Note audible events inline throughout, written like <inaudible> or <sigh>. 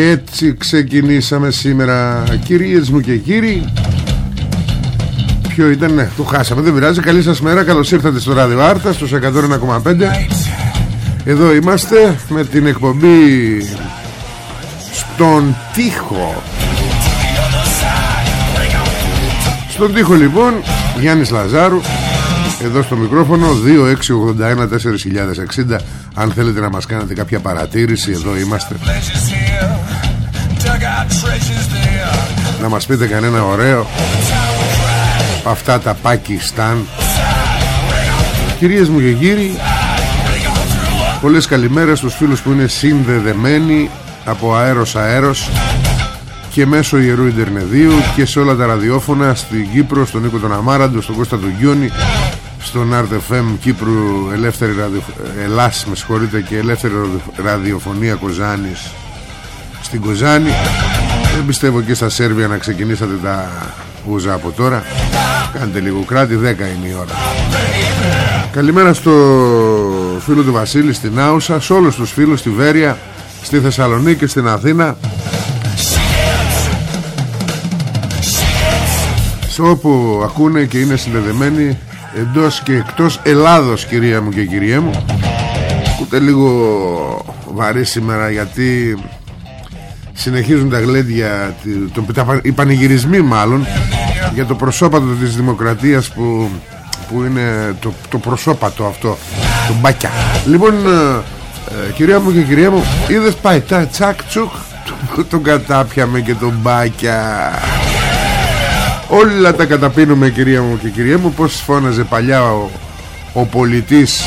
Έτσι ξεκινήσαμε σήμερα Κυρίες μου και κύριοι. Ποιο ήταν, ναι, το χάσαμε Δεν πειράζει, καλή σας μέρα Καλώς ήρθατε στο ράδιο Άρτα Στους 101,5 Εδώ είμαστε με την εκπομπή Στον τοίχο. Στον τοίχο λοιπόν Γιάννης Λαζάρου εδώ στο μικρόφωνο 2681-4060 αν θέλετε να μας κάνετε κάποια παρατήρηση εδώ είμαστε να μας πείτε κανένα ωραίο. Αυτά τα Πακιστάν. Κυρίες μου και κύριοι Πολλές καλημέρες στους φίλους που είναι συνδεδεμένοι από αέρος αέρος και μέσω Ιερού Ιντερνεδίου και σε όλα τα ραδιόφωνα στην Κύπρο, στον Νίκο τον Αμάραντο, στον Κώστα του Γιόνι στον RTFM Κύπρου ελεύθερη ραδιο... Ελλάς με συγχωρείτε και ελεύθερη ραδιοφωνία Κοζάνης στην Κοζάνη. Δεν πιστεύω και στα Σέρβια να ξεκινήσατε τα ούζα από τώρα. Κάντε λίγο κράτη 10 είναι η ώρα. Καλημέρα στο φίλο του Βασίλη στην Άουσα σε όλους τους φίλους στη Βέρεια στη Θεσσαλονίκη και στην Αθήνα. Σε όπου ακούνε και είναι συνδεδεμένοι εντός και εκτός Ελλάδος κυρία μου και κυρία μου. Ούτε λίγο βαρύ σήμερα γιατί συνεχίζουν τα γλέντια το, τα, οι πανηγυρισμοί μάλλον για το προσώπατο της δημοκρατίας που, που είναι το, το προσώπατο αυτό το μπάκια. Λοιπόν ε, ε, κυρία μου και κυρία μου είδες πάει τα τσακ τσουκ τον κατάπιαμε και τον μπάκια. Όλα τα καταπίνουμε κυρία μου και κυρία μου Πως φώναζε παλιά ο, ο πολιτής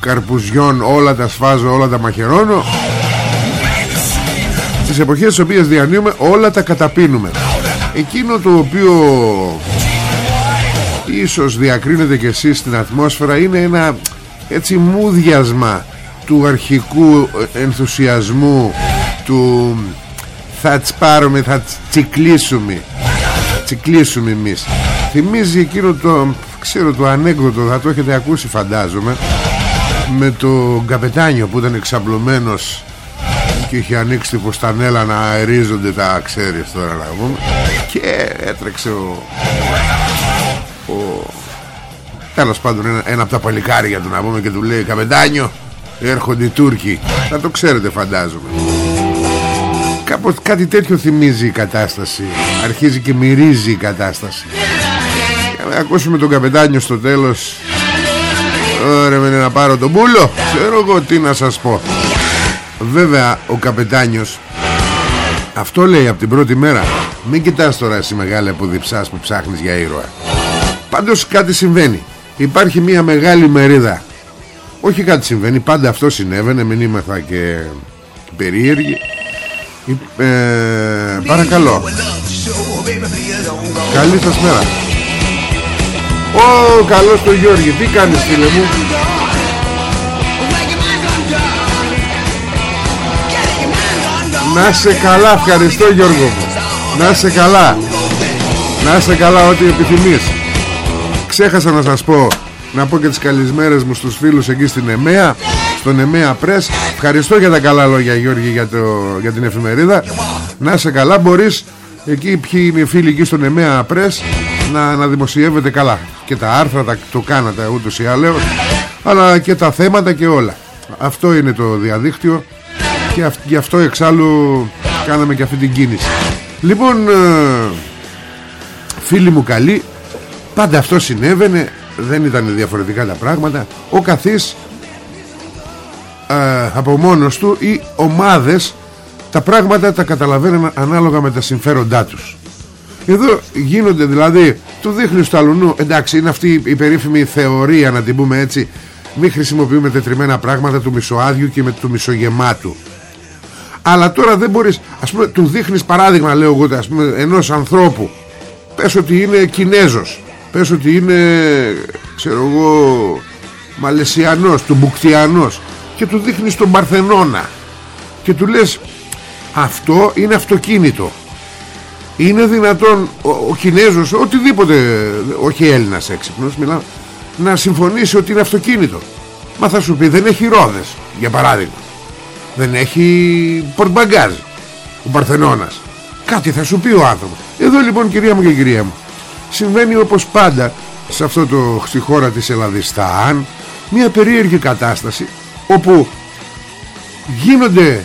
Καρπουζιών Όλα τα σφάζω, όλα τα μαχαιρώνω Στις εποχές τις οποίες διανύουμε Όλα τα καταπίνουμε. Εκείνο το οποίο Ίσως διακρίνετε και εσείς στην ατμόσφαιρα Είναι ένα έτσι μούδιασμα Του αρχικού ενθουσιασμού Του θα τις πάρουμε θα τις τσικλίσουμε τσικλίσουμε εμείς. Θυμίζει εκείνο το ξέρω το ανέκδοτο θα το έχετε ακούσει φαντάζομαι με το καπετάνιο που ήταν εξαπλωμένος και είχε ανοίξει τη ποστανέλα να αερίζονται τα ξέρεις τώρα να πούμε. Και έτρεξε ο, ο τέλος πάντων ένα, ένα από τα παλικάρια του να πούμε και του λέει καπετάνιο έρχονται οι Τούρκοι θα το ξέρετε φαντάζομαι. Κάπως κάτι τέτοιο θυμίζει η κατάσταση. Αρχίζει και μυρίζει η κατάσταση. Για να ακούσουμε τον καπετάνιο στο τέλος. Ωραία με να πάρω τον πούλο Ξέρω εγώ τι να σας πω Βέβαια ο καπετάνιος. Αυτό λέει από την πρώτη μέρα. Μην κοιτάς τώρα εσύ μεγάλη διψάς που ψάχνεις για ήρωα. Πάντως κάτι συμβαίνει. Υπάρχει μια μεγάλη μερίδα. Όχι κάτι συμβαίνει Πάντα αυτό συνέβαινε Μην είμαστε και περίεργοι. Ε, παρακαλώ. Καλή σας μέρα. Ω καλώς το Γιώργη. Τι κάνεις φίλε μου; Να σε καλά ευχαριστώ Γιώργο. Μου Να σε καλά. Να σε καλά ό,τι επιθυμείς. Ξέχασα να σας πω Να πω και τις καλησμέρες μου στους φίλους εκεί στην ΕΜΕΑ Στον ΕΜΕΑ Press. Ευχαριστώ για τα καλά λόγια Γιώργη για, το, για την εφημερίδα. Να σε καλά μπορείς Εκεί ποιοι είναι οι φίλοι εκεί στον ΕΜΕΑ Press να, να δημοσιεύετε καλά. Και τα άρθρα τα, το κάνατε ούτως ή άλλως Αλλά και τα θέματα και όλα. Αυτό είναι το διαδίκτυο Και αυ, γι' αυτό εξάλλου κάναμε και αυτή την κίνηση. Λοιπόν ε, Φίλοι μου καλοί Πάντα αυτό συνέβαινε Δεν ήταν διαφορετικά τα πράγματα. Ο καθής ε, Από μόνος του Ή ομάδες Τα πράγματα τα καταλαβαίνουν ανάλογα με τα συμφέροντά τους. Εδώ γίνονται δηλαδή Του δείχνεις στο αλουνού Εντάξει είναι αυτή η περίφημη θεωρία να την πούμε έτσι Μην χρησιμοποιούμε τετριμένα πράγματα Του μισοάδιου και με του μισογεμάτου Αλλά τώρα δεν μπορείς Ας πούμε του δείχνεις παράδειγμα λέω εγώ ας πούμε, Ενός ανθρώπου. Πες ότι είναι Κινέζος Πες ότι είναι Ξέρω εγώ Μαλαισιανός, του Μπουκτιανός Και του δείχνεις τον Παρθενώνα Και του λες Αυτό είναι αυτοκίνητο. Είναι δυνατόν ο, ο Κινέζος οτιδήποτε όχι Έλληνας έξυπνος μιλάω, να συμφωνήσει ότι είναι αυτοκίνητο. Μα θα σου πει δεν έχει ρόδες για παράδειγμα δεν έχει πορτμπαγκάζ ο Παρθενώνας κάτι θα σου πει ο άνθρωπος. Εδώ λοιπόν κυρία μου και κυρία μου συμβαίνει όπως πάντα σε αυτό το στη χώρα της Ελλαδιστάν μια περίεργη κατάσταση όπου γίνονται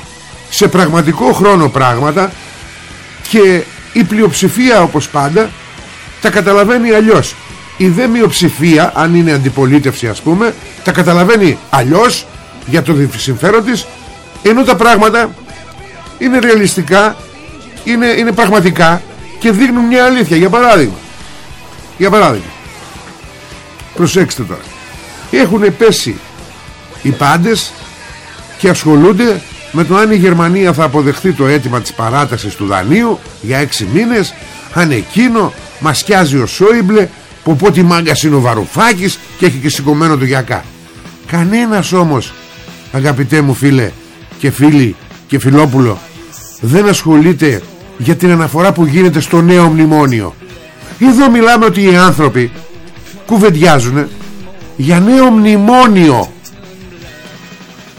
σε πραγματικό χρόνο πράγματα και η πλειοψηφία όπως πάντα τα καταλαβαίνει αλλιώς. Η δε μειοψηφία αν είναι αντιπολίτευση ας πούμε τα καταλαβαίνει αλλιώς για το συμφέρον της ενώ τα πράγματα είναι ρεαλιστικά είναι, είναι πραγματικά και δείχνουν μια αλήθεια. Για παράδειγμα για παράδειγμα προσέξτε τώρα. Έχουν πέσει οι πάντες και ασχολούνται με το αν η Γερμανία θα αποδεχθεί το αίτημα της παράτασης του δανείου για έξι μήνες αν εκείνο μας σκιάζει ο Σόιμπλε που πω τι μάγκας είναι ο Βαρουφάκης και έχει και σηκωμένο το γιακά. Κανένας όμως αγαπητέ μου φίλε και φίλοι και φιλόπουλο δεν ασχολείται για την αναφορά που γίνεται στο νέο μνημόνιο. Εδώ μιλάμε ότι οι άνθρωποι κουβεντιάζουν για νέο μνημόνιο.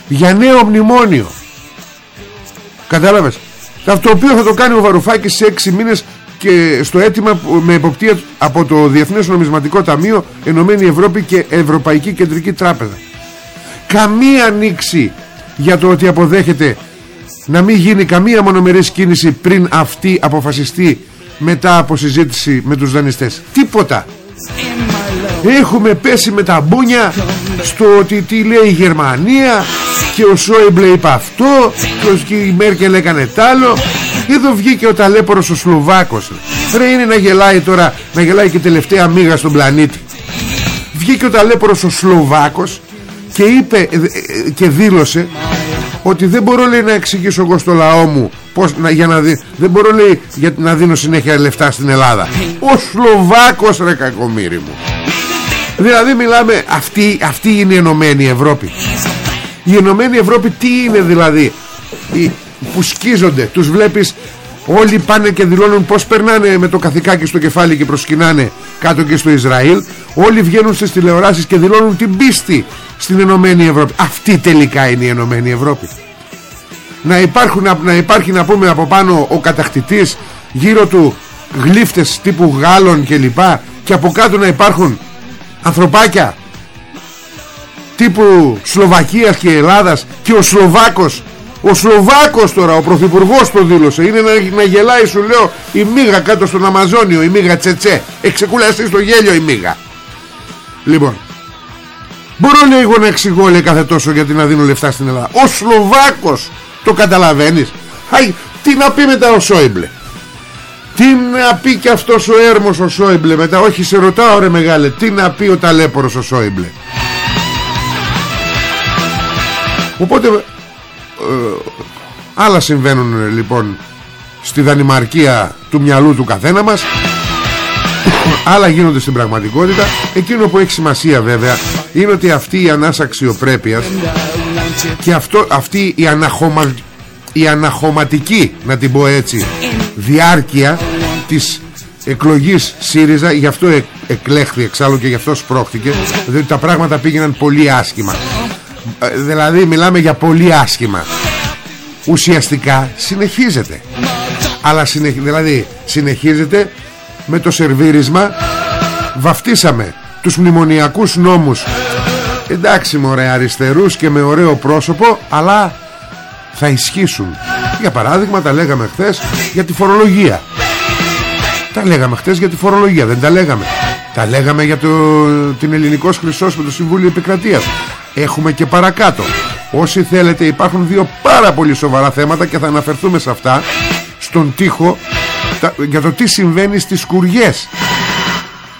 Για νέο μνημόνιο. Κατάλαβες; Αυτό οποίο θα το κάνει ο Βαρουφάκης σε 6 μήνες και στο αίτημα με εποπτεία από το Διεθνές Νομισματικό Ταμείο Ενωμένη Ευρώπη και Ευρωπαϊκή Κεντρική Τράπεζα. Καμία ανοίξη για το ότι αποδέχεται να μην γίνει καμία μονομερής κίνηση πριν αυτή αποφασιστεί μετά από συζήτηση με τους δανειστές. Τίποτα. Έχουμε πέσει με τα μπούνια στο ότι τι λέει η Γερμανία και ο Σόιμπλε είπε αυτό και η Μέρκελ έκανε τ' άλλο. Εδώ βγήκε ο ταλέπορος ο Σλοβάκος. Ρε είναι να γελάει τώρα να γελάει και τελευταία μίγα στον πλανήτη. Βγήκε ο ταλέπορος ο Σλοβάκος και είπε ε, ε, και δήλωσε ότι δεν μπορώ λέει να εξηγήσω εγώ στο λαό μου πώς, να, για να δει, δεν μπορώ λέει για, να δίνω συνέχεια λεφτά στην Ελλάδα. Ο Σλοβάκος ρε κακομύρι μου. Δηλαδή μιλάμε αυτή, αυτή είναι η Ενωμένη Ευρώπη. Η Ενωμένη Ευρώπη τι είναι δηλαδή; Που σκίζονται τους βλέπεις όλοι πάνε και δηλώνουν πως περνάνε με το καθηκάκι στο κεφάλι και προσκυνάνε κάτω και στο Ισραήλ. Όλοι βγαίνουν στις τηλεοράσεις και δηλώνουν την πίστη στην Ενωμένη Ευρώπη. Αυτή τελικά είναι η Ενωμένη Ευρώπη. Να, υπάρχουν, να υπάρχει να πούμε από πάνω ο κατακτητής γύρω του γλύφτες τύπου Γάλλων και λοιπά και από κάτω να υπάρχουν ανθρωπάκια τύπου Σλοβακίας και Ελλάδας και ο Σλοβάκος ο Σλοβάκος τώρα ο Πρωθυπουργός το δήλωσε. Είναι να, να γελάει σου λέω η μίγα κάτω στον Αμαζόνιο η μίγα τσετσέ. Εξεκουλαστεί στο γέλιο η μίγα λοιπόν μπορώ λίγο να εξηγώ λέει κάθε τόσο γιατί να δίνω λεφτά στην Ελλάδα. Ο Σλοβάκος το καταλαβαίνεις; Αϊ, τι να πει μετά ο Σόιμπλε; Τι να πει και αυτός ο έρμος ο Σόιμπλε μετά; Όχι σε ρωτάω ρε μεγάλε τι να πει ο ταλέπορος ο Σόιμπλε; Οπότε ε, Άλλα συμβαίνουν λοιπόν στη δανημαρκία του μυαλού του καθένα μας. Άλλα γίνονται στην πραγματικότητα. Εκείνο που έχει σημασία βέβαια Είναι ότι αυτή η ανάσα αξιοπρέπειας Και αυτό, αυτή η, αναχωμα, η αναχωματική Να την πω έτσι Διάρκεια της εκλογής ΣΥΡΙΖΑ Γι' αυτό ε, εκλέχθη εξάλλου και γι' αυτό σπρώχτηκε Διότι τα πράγματα πήγαιναν πολύ άσχημα. ε, Δηλαδή μιλάμε για πολύ άσχημα. Ουσιαστικά συνεχίζεται. Αλλά συνεχ... δηλαδή συνεχίζεται με το σερβίρισμα. Βαφτίσαμε τους μνημονιακούς νόμους. Εντάξει μωρέ αριστερούς και με ωραίο πρόσωπο Αλλά θα ισχύσουν. Για παράδειγμα τα λέγαμε χθες για τη φορολογία. Τα λέγαμε χθες για τη φορολογία Δεν τα λέγαμε. Τα λέγαμε για το, την ελληνικός χρυσός με το Συμβούλιο Επικρατείας Έχουμε και παρακάτω. Όσοι θέλετε υπάρχουν δύο πάρα πολύ σοβαρά θέματα Και θα αναφερθούμε σε αυτά Στον τοίχο Για το τι συμβαίνει στις κουριές.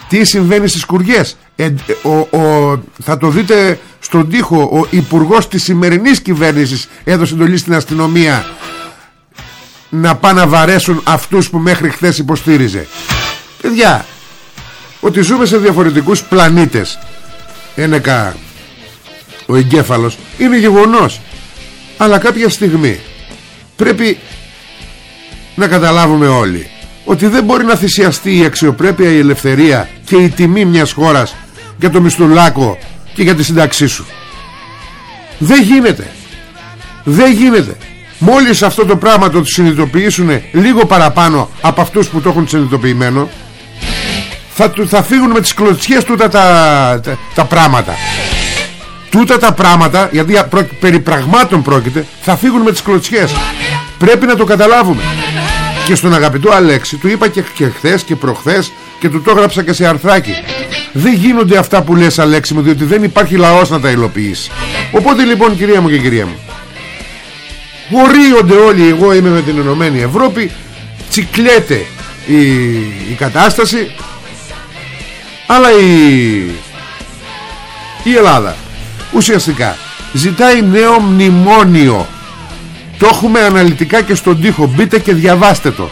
Τι συμβαίνει στις κουριές. Ε, ο, ο, Θα το δείτε στον τοίχο Ο υπουργός της σημερινής κυβέρνησης Έδωσε εντολή στην αστυνομία Να πάνε να βαρέσουν Αυτούς που μέχρι χθες υποστήριζε. Παιδιά Ότι ζούμε σε διαφορετικούς πλανήτες. Ένεκα ο εγκέφαλος. Είναι γεγονός. Αλλά κάποια στιγμή πρέπει να καταλάβουμε όλοι ότι δεν μπορεί να θυσιαστεί η αξιοπρέπεια, η ελευθερία και η τιμή μιας χώρας για το μισθουλάκο και για τη σύνταξή σου. Δεν γίνεται. Δεν γίνεται. Μόλις αυτό το πράγμα το συνειδητοποιήσουν λίγο παραπάνω από αυτούς που το έχουν συνειδητοποιημένο θα, θα φύγουν με τις κλωτσιές τούτα τα, τα, τα πράγματα τούτα τα πράγματα γιατί περί πραγμάτων πρόκειται θα φύγουν με τις κλωτσιές. Πρέπει να το καταλάβουμε. Και στον αγαπητό Αλέξη του είπα και, και χθες και προχθές και του το έγραψα και σε αρθράκι. Δεν γίνονται αυτά που λες Αλέξη μου διότι δεν υπάρχει λαός να τα υλοποιήσει. Οπότε λοιπόν κυρία μου και κυρία μου χωρίονται όλοι εγώ είμαι με την Ενωμένη Ευρώπη τσικλέται η, η κατάσταση αλλά η, η Ελλάδα ουσιαστικά ζητάει νέο μνημόνιο. Το έχουμε αναλυτικά και στον τοίχο. Μπείτε και διαβάστε το.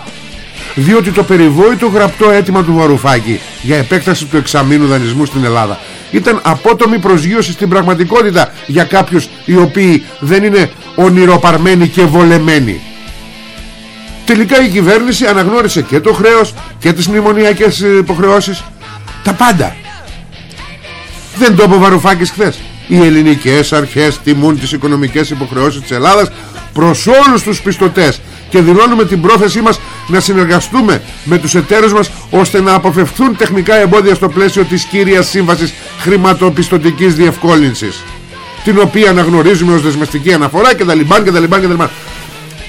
Διότι το περιβόητο γραπτό αίτημα του Βαρουφάκη για επέκταση του εξαμήνου δανεισμού στην Ελλάδα ήταν απότομη προσγείωση στην πραγματικότητα για κάποιους οι οποίοι δεν είναι ονειροπαρμένοι και βολεμένοι. Τελικά η κυβέρνηση αναγνώρισε και το χρέος και τις μνημονιακές υποχρεώσεις. Τα πάντα. Δεν το είπε ο Βαρουφάκης χθες οι ελληνικές αρχές τιμούν τις οικονομικές υποχρεώσεις της Ελλάδας προς όλους τους πιστωτές και δηλώνουμε την πρόθεσή μας να συνεργαστούμε με τους εταίρους μας ώστε να αποφευθούν τεχνικά εμπόδια στο πλαίσιο της κύριας σύμβασης χρηματοπιστωτικής διευκόλυνσης την οποία αναγνωρίζουμε ως δεσμευτική αναφορά και τα λιμπάν και τα λιμπάν και τα λιμπάν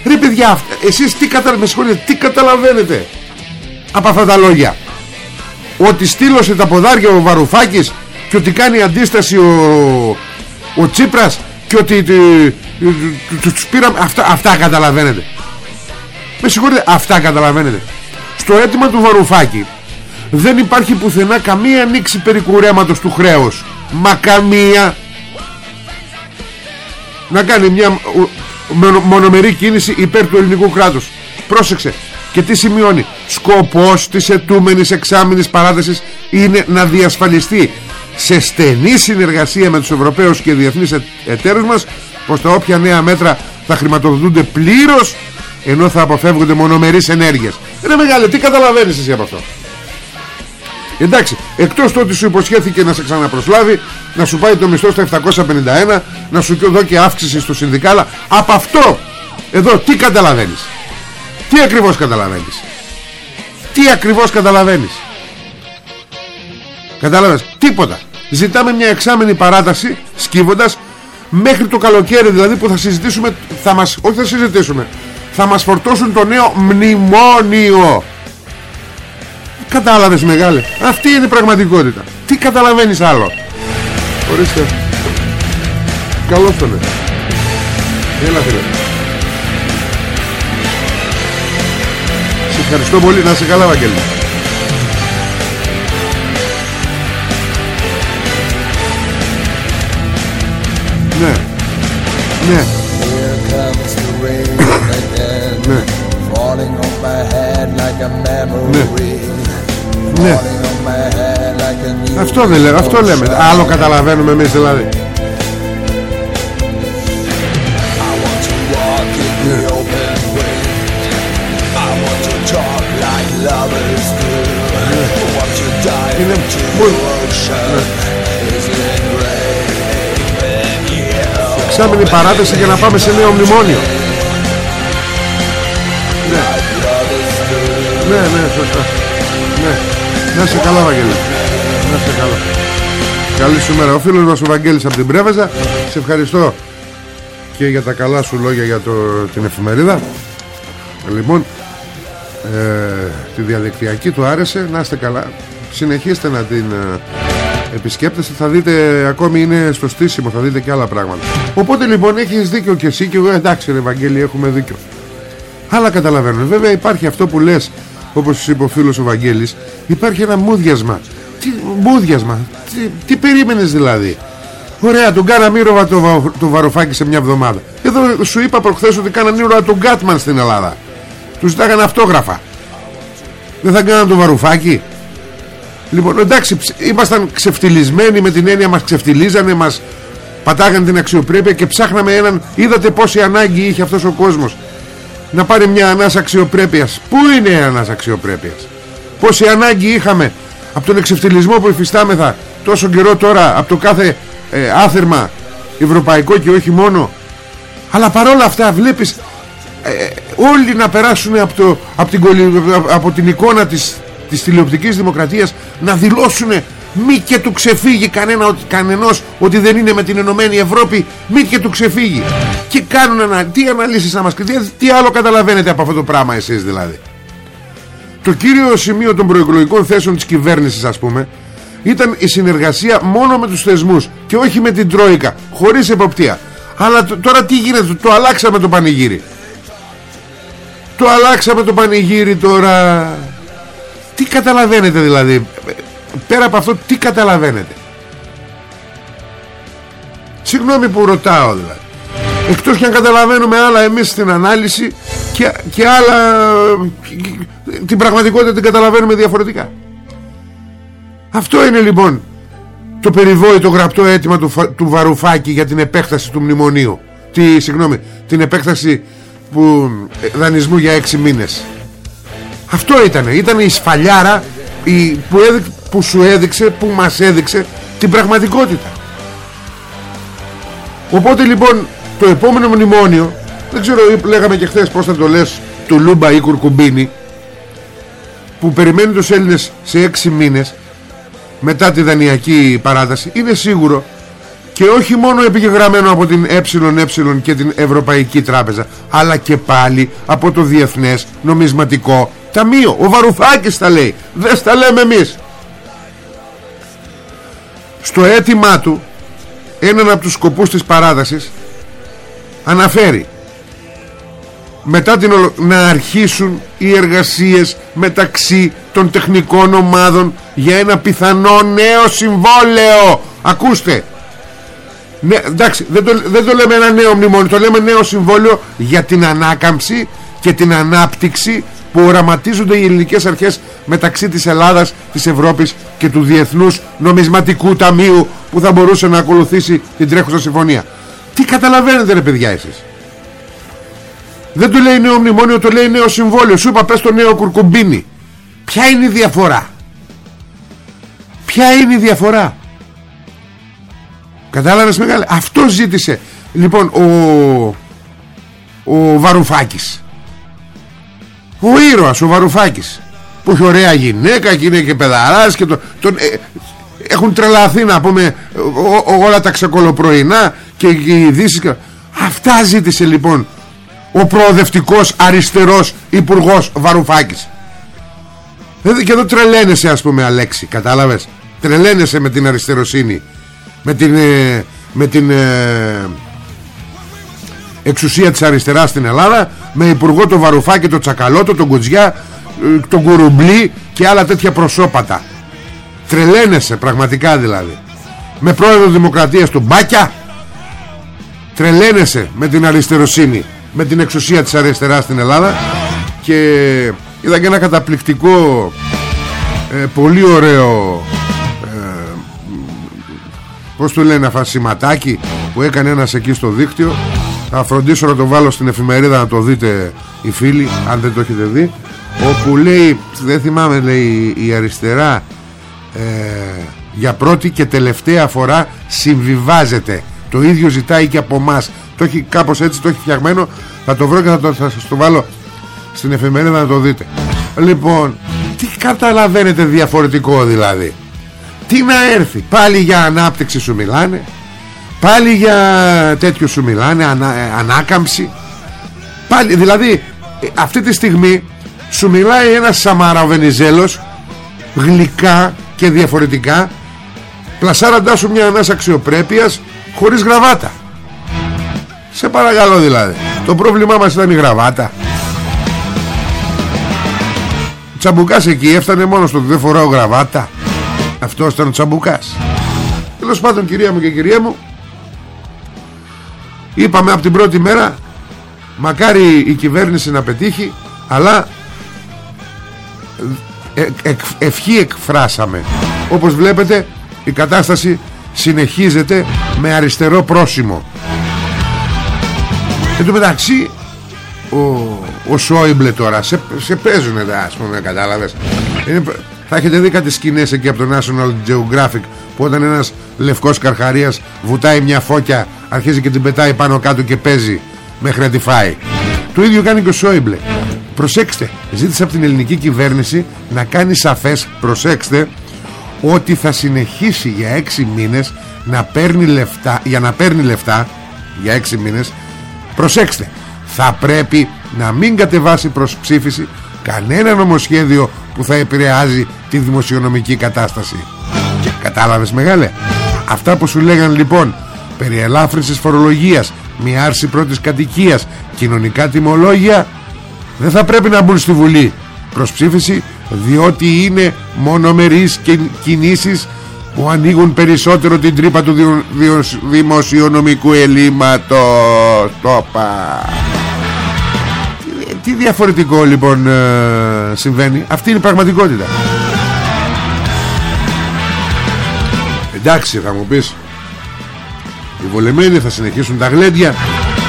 Ρε παιδιά εσείς τι, κατα... τι καταλαβαίνετε από αυτά τα λόγια; Ότι στείλωσε τα ποδάρια ο Βαρουφάκης και ότι κάνει αντίσταση ο, ο Τσίπρας και ότι τους πήραμε. Αυτά, αυτά καταλαβαίνετε. Με συγχωρείτε αυτά καταλαβαίνετε. Στο αίτημα του Βαρουφάκη δεν υπάρχει πουθενά καμία ανοίξη περικουρέματος του χρέους. Μα καμία. Να κάνει μια μονομερή κίνηση υπέρ του ελληνικού κράτους. Πρόσεξε και τι σημειώνει. Σκοπός της ετούμενης εξάμηνης παράτασης είναι να διασφαλιστεί σε στενή συνεργασία με τους Ευρωπαίους και διεθνείς εταίρους μας πως τα όποια νέα μέτρα θα χρηματοδοτούνται πλήρως ενώ θα αποφεύγονται μονομερείς ενέργειες. Είναι μεγάλη, τι καταλαβαίνεις εσύ από αυτό; Εντάξει, εκτός το ότι σου υποσχέθηκε να σε ξαναπροσλάβει να σου πάει το μισθό στα 751 να σου δώσει αύξηση στο συνδικάλα από αυτό εδώ τι καταλαβαίνεις; Τι ακριβώς καταλαβαίνεις; Τι ακριβώς καταλαβαίνεις; Κατάλαβες; Τίποτα Ζητάμε μια εξάμενη παράταση Σκύβοντας Μέχρι το καλοκαίρι δηλαδή που θα συζητήσουμε θα μας, Όχι θα συζητήσουμε Θα μας φορτώσουν το νέο μνημόνιο. Κατάλαβες μεγάλε Αυτή είναι η πραγματικότητα. Τι καταλαβαίνεις άλλο; Ορίστε. Καλώς τον Έλα φίλε. Σε ευχαριστώ πολύ. Να σε καλά Βαγγέλη Ναι. Ναι. Ναι. Falling on my head like a memory. Ναι. Falling on my head like a new Αυτό δεν λέμε, αυτό λέμε. Άλλο καταλαβαίνουμε εμείς δηλαδή. I want Εξάμεινη παράταση για να πάμε σε νέο μνημόνιο. Ναι. Ναι, ναι, σωστά. Ναι. Να είσαι καλά, Βαγγέλη. Να είσαι καλά. Καλή σου μέρα. Ο φίλος μας ο Βαγγέλης από την Πρέβεζα. Σε ευχαριστώ και για τα καλά σου λόγια για το, την εφημερίδα. Λοιπόν, ε, τη διαδικτυακή του άρεσε. Να είστε καλά. Συνεχίστε να την ε, επισκέπτεστε. Θα δείτε, ακόμη είναι στο στήσιμο, θα δείτε και άλλα πράγματα. Οπότε λοιπόν έχεις δίκιο και εσύ και εγώ. Εντάξει, ρε Βαγγέλη, έχουμε δίκιο. Αλλά καταλαβαίνω. Βέβαια υπάρχει αυτό που λες Όπως είπε ο φίλος ο Βαγγέλης Υπάρχει ένα μούδιασμα Τι μούδιασμα Τι, τι περίμενες δηλαδή Ωραία τον κάναμε ήρωα το, βα- το βαροφάκι σε μια εβδομάδα Εδώ σου είπα προχθές ότι κάναν ήρωα τον Γκάτμαν στην Ελλάδα Τους ζητάγανε αυτόγραφα Δεν θα κάναν το βαρουφάκι Λοιπόν εντάξει ψ- Ήμασταν ξεφτυλισμένοι με την έννοια Μας ξεφτυλίζανε Μας πατάγανε την αξιοπρέπεια Και ψάχναμε έναν Είδατε πόση ανάγκη είχε αυτός ο κόσμος να πάρει μια ανάσα αξιοπρέπειας. Πού είναι η ανάσα αξιοπρέπειας; Πόση ανάγκη είχαμε Από τον εξευτελισμό που υφιστάμεθα Τόσο καιρό τώρα από το κάθε ε, άθερμα Ευρωπαϊκό και όχι μόνο. Αλλά παρόλα αυτά βλέπεις ε, Όλοι να περάσουν από, το, από, την, κολυ- από την εικόνα της, της τηλεοπτικής δημοκρατίας Να δηλώσουν μη και του ξεφύγει κανένα, ότι- κανενός ότι δεν είναι με την Ενωμένη Ευρώπη μη και του ξεφύγει. Και κάνουν ανα, τι αναλύσεις να μας κρίνουν τι άλλο καταλαβαίνετε από αυτό το πράγμα εσείς δηλαδή. Το κύριο σημείο των προεκλογικών θέσεων της κυβέρνησης ας πούμε ήταν η συνεργασία μόνο με τους θεσμούς και όχι με την Τρόικα χωρίς εποπτεία. Αλλά τ- τώρα τι γίνεται το αλλάξαμε το πανηγύρι. Το αλλάξαμε το πανηγύρι τώρα τι καταλαβαίνετε δηλαδή πέρα από αυτό τι καταλαβαίνετε; Συγγνώμη που ρωτάω δηλαδή. Εκτός και αν καταλαβαίνουμε άλλα εμείς στην ανάλυση και, και άλλα και- και- την πραγματικότητα την καταλαβαίνουμε διαφορετικά. Αυτό είναι λοιπόν το περιβόητο γραπτό αίτημα του, Φα- του Βαρουφάκη για την επέκταση του μνημονίου. Τη, συγγνώμη, την επέκταση που, ε, δανεισμού για έξι μήνες αυτό ήτανε. Ήταν η σφαλιάρα η, που, έδει- που σου έδειξε Που μας έδειξε την πραγματικότητα. Οπότε λοιπόν Το επόμενο μνημόνιο Δεν ξέρω λέγαμε και χθες πως θα το λες Του Λούμπα ή Κουρκουμπίνη Που περιμένει τους Έλληνες Σε έξι μήνες Μετά τη δανειακή παράταση Είναι σίγουρο και όχι μόνο επιγεγραμμένο από την ΕΕ και την Ευρωπαϊκή Τράπεζα αλλά και πάλι από το Διεθνές Νομισματικό Ταμείο ο Βαρουφάκης τα λέει. Δεν στα λέμε εμείς. Στο αίτημά του έναν από τους σκοπούς της παράτασης αναφέρει μετά την ολο... να αρχίσουν οι εργασίες μεταξύ των τεχνικών ομάδων για ένα πιθανό νέο συμβόλαιο. Ακούστε. Ναι, εντάξει, δεν το, δεν το λέμε ένα νέο μνημόνιο, το λέμε νέο συμβόλαιο για την ανάκαμψη και την ανάπτυξη που οραματίζονται οι ελληνικές αρχές μεταξύ της Ελλάδας, της Ευρώπης και του Διεθνούς Νομισματικού Ταμείου που θα μπορούσε να ακολουθήσει την τρέχουσα συμφωνία. Τι καταλαβαίνετε ρε παιδιά εσείς; Δεν το λέει νέο μνημόνιο, το λέει νέο συμβόλαιο. Σου είπα πες το νέο κουρκουμπίνι. Ποια είναι η διαφορά; Ποια είναι η διαφορά; Κατάλαβες μεγάλη Αυτό ζήτησε Λοιπόν ο Ο Βαρουφάκης Ο ήρωας ο Βαρουφάκης Που έχει ωραία γυναίκα και είναι και παιδαράς και το, τον, ε, Έχουν τρελαθεί να πούμε ο- ο- Όλα τα ξεκολοπρωινά Και οι ειδήσεις και, Αυτά ζήτησε λοιπόν Ο προοδευτικός αριστερός Υπουργός Βαρουφάκης. Δηλαδή και εδώ τρελαίνεσαι ας πούμε Αλέξη Κατάλαβες; Τρελαίνεσαι με την αριστεροσύνη με την, ε, με την ε, εξουσία της αριστεράς στην Ελλάδα με υπουργό το Βαρουφάκη, το Τσακαλώτο, τον Κουτζιά ε, τον Κουρουμπλή και άλλα τέτοια προσώπατα. Τρελαίνεσαι πραγματικά δηλαδή. Με πρόεδρο Δημοκρατίας του Μπάκια τρελαίνεσαι με την αριστεροσύνη με την εξουσία της αριστεράς στην Ελλάδα. Και είδα και ένα καταπληκτικό ε, πολύ ωραίο ε, πως το λένε αφασιματάκι που έκανε ένας εκεί στο δίκτυο θα φροντίσω να το βάλω στην εφημερίδα να το δείτε οι φίλοι αν δεν το έχετε δει όπου λέει δεν θυμάμαι λέει η αριστερά ε, για πρώτη και τελευταία φορά συμβιβάζεται. Το ίδιο ζητάει και από εμά. το έχει κάπως έτσι το έχει φτιαγμένο. Θα το βρω και θα, το, θα σας το βάλω στην εφημερίδα να το δείτε. Λοιπόν τι καταλαβαίνετε διαφορετικό δηλαδή; Τι να έρθει; Πάλι για ανάπτυξη σου μιλάνε; Πάλι για τέτοιο σου μιλάνε ανα, ε, ανάκαμψη. Πάλι δηλαδή ε, αυτή τη στιγμή σου μιλάει ένας Σαμαραβενιζέλος γλυκά και διαφορετικά πλασάραντά σου μια ανάσα αξιοπρέπειας χωρίς γραβάτα. Σε παρακαλώ δηλαδή το πρόβλημά μας ήταν η γραβάτα. Τσαμπουκάς εκεί έφτανε μόνος στο ότι δεν φοράω γραβάτα. Αυτός ήταν ο Τσαμπουκάς. Τέλος πάντων κυρία μου και κυρία μου Είπαμε από την πρώτη μέρα Μακάρι η κυβέρνηση να πετύχει Αλλά ε, Ευχή εκφράσαμε. Όπως βλέπετε η κατάσταση συνεχίζεται με αριστερό πρόσημο. Εν τω μεταξύ ο, ο Σόιμπλε τώρα σε, σε παίζουνε ας πούμε κατάλαβες. Είναι, θα έχετε δει κάτι σκηνές εκεί από το National Geographic που όταν ένας λευκός καρχαρίας βουτάει μια φώκια αρχίζει και την πετάει πάνω κάτω και παίζει μέχρι να τη φάει. Το ίδιο κάνει και ο Σόιμπλε. Προσέξτε ζήτησε από την ελληνική κυβέρνηση να κάνει σαφές προσέξτε ότι θα συνεχίσει για έξι μήνες να παίρνει λεφτά για να παίρνει λεφτά για έξι μήνες. Προσέξτε θα πρέπει να μην κατεβάσει προς ψήφιση κανένα νομοσχέδιο που θα επηρεάζει τη δημοσιονομική κατάσταση. Κατάλαβες μεγάλε; Αυτά που σου λέγαν λοιπόν περί ελάφρυνσης φορολογίας μια άρση πρώτης κατοικίας κοινωνικά τιμολόγια δεν θα πρέπει να μπουν στη Βουλή. Προς ψήφιση διότι είναι μονομερείς κινήσεις που ανοίγουν περισσότερο την τρύπα του δημοσιονομικού ελλείμματος. Τόπα τι διαφορετικό λοιπόν ε, συμβαίνει; Αυτή είναι η πραγματικότητα. Εντάξει θα μου πεις Οι βολεμένοι θα συνεχίσουν τα γλέντια.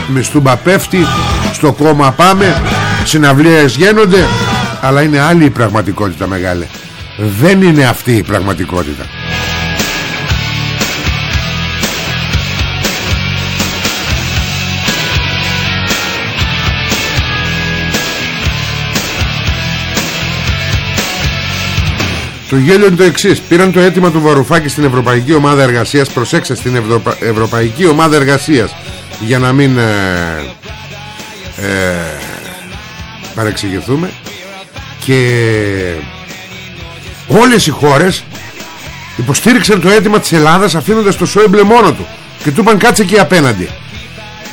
Με στούμπα πέφτει. Στο κόμμα πάμε. Συναυλίες γίνονται Αλλά είναι άλλη η πραγματικότητα μεγάλη Δεν είναι αυτή η πραγματικότητα Το γέλιο είναι το εξής. Πήραν το αίτημα του Βαρουφάκη στην Ευρωπαϊκή Ομάδα Εργασίας. Προσέξτε στην Ευρωπαϊκή Ομάδα Εργασίας για να μην ε, ε, παρεξηγηθούμε. Και όλες οι χώρες υποστήριξαν το αίτημα της Ελλάδας αφήνοντας το Σόιμπλε μόνο του και του είπαν κάτσε εκεί απέναντι.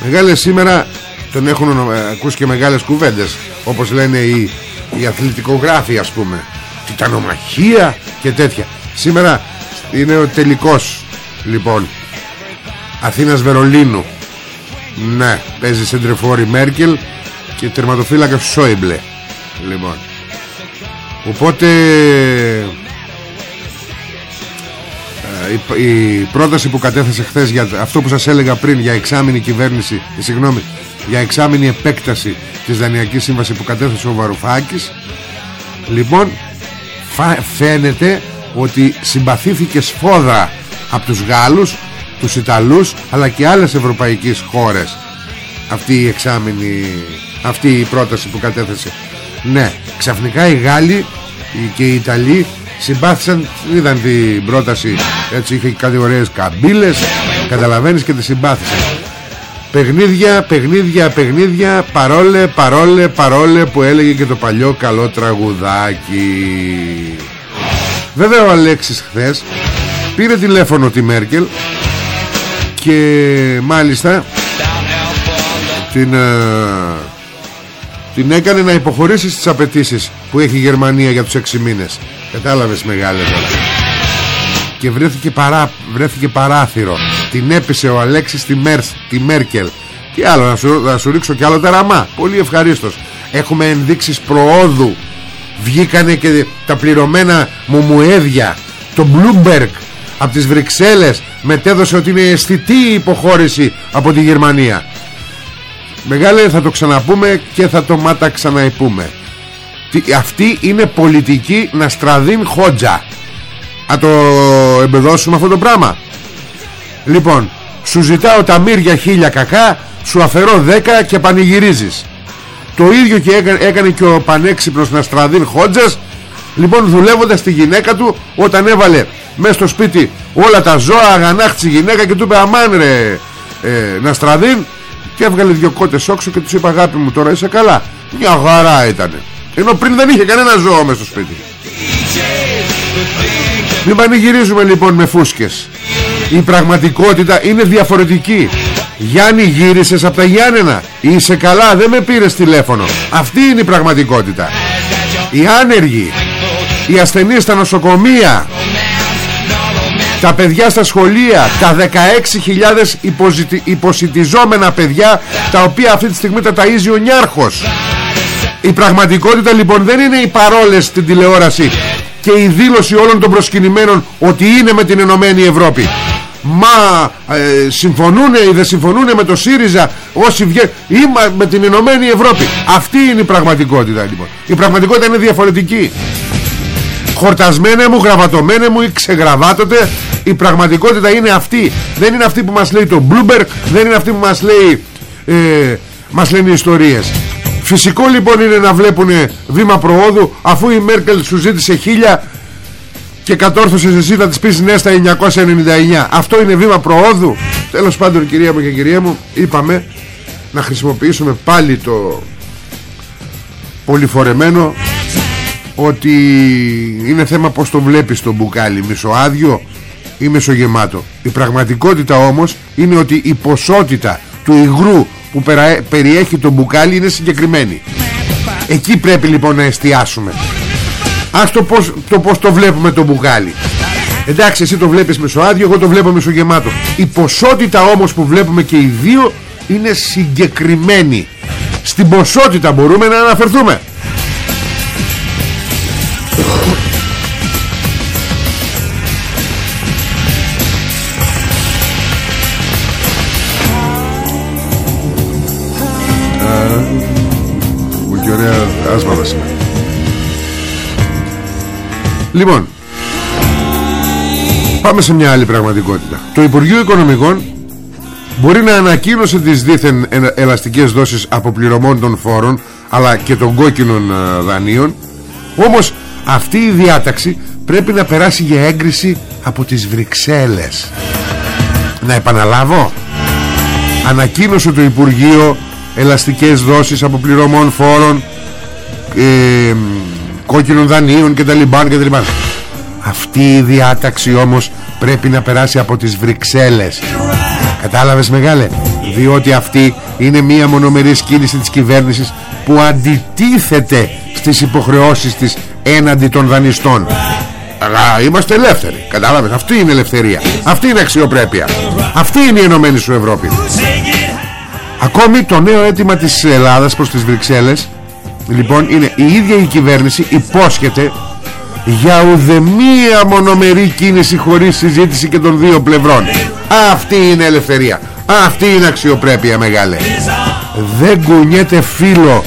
Μεγάλες σήμερα τον έχουν ε, ακούσει και μεγάλες κουβέντες όπως λένε οι, οι αθλητικογράφοι ας πούμε τιτανομαχία και τέτοια. Σήμερα είναι ο τελικός λοιπόν. Αθήνας Βερολίνου. Ναι παίζει σεντρεφόρη Μέρκελ και τερματοφύλακα Σόιμπλε λοιπόν. Οπότε ε, η, η πρόταση που κατέθεσε χθες για αυτό που σας έλεγα πριν για εξάμεινη κυβέρνηση ε, συγγνώμη για εξάμεινη επέκταση της Δανειακής Σύμβασης που κατέθεσε ο Βαρουφάκης λοιπόν φαίνεται ότι συμπαθήθηκε σφόδρα από τους Γάλλους, τους Ιταλούς αλλά και άλλες ευρωπαϊκές χώρες. Αυτή η εξάμεινη αυτή η πρόταση που κατέθεσε. Ναι, ξαφνικά οι Γάλλοι και οι Ιταλοί συμπάθησαν είδαν την πρόταση έτσι είχε κάτι ωραίες καμπύλες καταλαβαίνεις και τη συμπάθησαν Παιχνίδια, παιχνίδια, παιχνίδια Παρόλε, παρόλε, παρόλε Που έλεγε και το παλιό καλό τραγουδάκι. Βέβαια ο Αλέξης χθες Πήρε τηλέφωνο τη Μέρκελ Και μάλιστα Την ε, Την έκανε να υποχωρήσει στις απαιτήσεις Που έχει η Γερμανία για τους 6 μήνες. Κατάλαβες μεγάλε. Και βρέθηκε, παρά, βρέθηκε παράθυρο την έπεισε ο Αλέξης τη, Μέρς, τη Μέρκελ. Τι άλλο να σου, να σου ρίξω κι άλλο τεραμά Πολύ ευχαρίστως. Έχουμε ενδείξεις προόδου. Βγήκανε και τα πληρωμένα μουμουέδια. Το Bloomberg από τις Βρυξέλλες μετέδωσε ότι είναι αισθητή η υποχώρηση από τη Γερμανία. Μεγάλε θα το ξαναπούμε και θα το μάτα ξαναυπούμε Αυτή είναι πολιτική να στραδίν χότζα. Α το εμπεδώσουμε αυτό το πράγμα Λοιπόν Σου ζητάω τα μύρια χίλια κακά Σου αφαιρώ δέκα και πανηγυρίζεις. Το ίδιο και έκανε, και ο πανέξυπνος Ναστραδίν Χότζας Λοιπόν δουλεύοντας τη γυναίκα του Όταν έβαλε μέσα στο σπίτι Όλα τα ζώα αγανάχτησε η γυναίκα Και του είπε αμάν ρε ε, Ναστραδίν Και έβγαλε δυο κότες όξο Και τους είπε αγάπη μου τώρα είσαι καλά Μια γαρά ήτανε. Ενώ πριν δεν είχε κανένα ζώο μέσα στο σπίτι. Μην πανηγυρίζουμε λοιπόν με φούσκες Η πραγματικότητα είναι διαφορετική. Γιάννη γύρισες από τα Γιάννενα. Είσαι καλά δεν με πήρες τηλέφωνο. Αυτή είναι η πραγματικότητα. Οι άνεργοι Οι ασθενείς στα νοσοκομεία Τα παιδιά στα σχολεία Τα 16.000 υποσυτιζόμενα παιδιά Τα οποία αυτή τη στιγμή τα ταΐζει ο Νιάρχος. Η πραγματικότητα λοιπόν δεν είναι οι παρόλες στην τηλεόραση Και η δήλωση όλων των προσκυνημένων Ότι είναι με την Ενωμένη Ευρώπη Μα ε, συμφωνούν ή δεν συμφωνούν με το ΣΥΡΙΖΑ όσοι βγαίνουν ή με την Ηνωμένη Ευρώπη. Αυτή είναι η πραγματικότητα λοιπόν. Η πραγματικότητα είναι διαφορετική. Χορτασμένε μου, γραβατωμένε μου ή ξεγραβάτωτε η πραγματικότητα είναι αυτή. Δεν είναι αυτή που μας λέει το Bloomberg, δεν είναι αυτή που μας λέει ε, μας λένε οι ιστορίες. Φυσικό λοιπόν είναι να βλέπουν βήμα προόδου αφού η Μέρκελ σου ζήτησε χίλια και κατόρθωσες εσύ να τις πεις ναι στα 999 αυτό είναι βήμα προόδου. Τέλος πάντων κυρία μου και κυρία μου είπαμε να χρησιμοποιήσουμε πάλι το πολυφορεμένο ότι είναι θέμα πως το βλέπεις το μπουκάλι μισοάδιο ή μισογεμάτο. Η πραγματικότητα όμως είναι ότι η ποσότητα του υγρού που περιέχει το μπουκάλι είναι συγκεκριμένη. Εκεί πρέπει λοιπόν να εστιάσουμε Ας το πως το, πως το βλέπουμε το μπουκάλι Εντάξει εσύ το βλέπεις μισοάδιο Εγώ το βλέπω μισογεμάτο Η ποσότητα όμως που βλέπουμε και οι δύο Είναι συγκεκριμένη. Στην ποσότητα μπορούμε να αναφερθούμε. Μου ωραία άσματα σήμερα Λοιπόν Πάμε σε μια άλλη πραγματικότητα. Το Υπουργείο Οικονομικών Μπορεί να ανακοίνωσε τις δίθεν ελαστικές δόσεις αποπληρωμών των φόρων Αλλά και των κόκκινων ε, δανείων. Όμως αυτή η διάταξη Πρέπει να περάσει για έγκριση Από τις Βρυξέλλες. Να επαναλάβω Ανακοίνωσε το Υπουργείο Ελαστικές δόσεις αποπληρωμών φόρων ε, κόκκινων δανείων και τα λιμπάν και τα λιμπάν. Αυτή η διάταξη όμως πρέπει να περάσει από τις Βρυξέλλες. Κατάλαβες μεγάλε; Διότι αυτή είναι μία μονομερής κίνηση της κυβέρνησης που αντιτίθεται στις υποχρεώσεις της έναντι των δανειστών. Αγα, είμαστε ελεύθεροι. Κατάλαβες; Αυτή είναι ελευθερία. Αυτή είναι αξιοπρέπεια. Αυτή είναι η Ενωμένη σου Ευρώπη. Ακόμη το νέο αίτημα της Ελλάδας προς τις Βρυξέλλες Λοιπόν είναι η ίδια η κυβέρνηση υπόσχεται για ουδεμία μονομερή κίνηση χωρίς συζήτηση και των δύο πλευρών. Αυτή είναι ελευθερία. Αυτή είναι αξιοπρέπεια μεγάλε. Δεν κουνιέται φίλο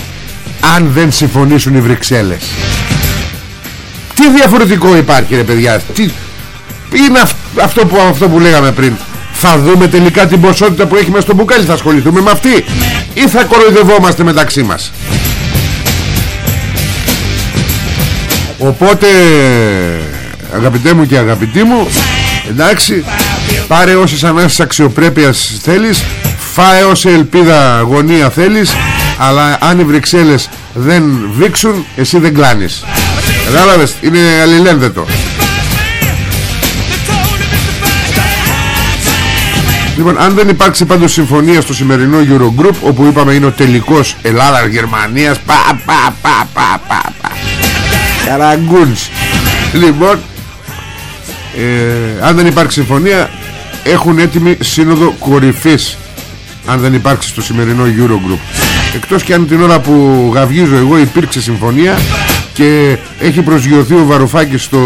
αν δεν συμφωνήσουν οι Βρυξέλλες. Τι διαφορετικό υπάρχει ρε παιδιά. Τι... Είναι αυτό που, αυτό που λέγαμε πριν. Θα δούμε τελικά την ποσότητα που έχει μέσα στο μπουκάλι. Θα ασχοληθούμε με αυτή Ή θα κοροϊδευόμαστε μεταξύ μας Οπότε αγαπητέ μου και αγαπητή μου Εντάξει Πάρε όσες ανάσεις αξιοπρέπειας θέλεις Φάε όση ελπίδα αγωνία θέλεις Αλλά αν οι Βρυξέλλες δεν βήξουν Εσύ δεν κλάνεις. Κατάλαβες Είναι αλληλένδετο. Λοιπόν, αν δεν υπάρξει πάντως συμφωνία στο σημερινό Eurogroup Όπου είπαμε είναι ο τελικός Ελλάδα-Γερμανίας Πα, πα, πα, πα, πα, πα Καραγκούνς. Λοιπόν ε, Αν δεν υπάρξει συμφωνία Έχουν έτοιμη σύνοδο κορυφής αν δεν υπάρξει στο σημερινό Eurogroup. Εκτός και αν την ώρα που γαυγίζω εγώ υπήρξε συμφωνία και έχει προσγειωθεί ο Βαρουφάκης στο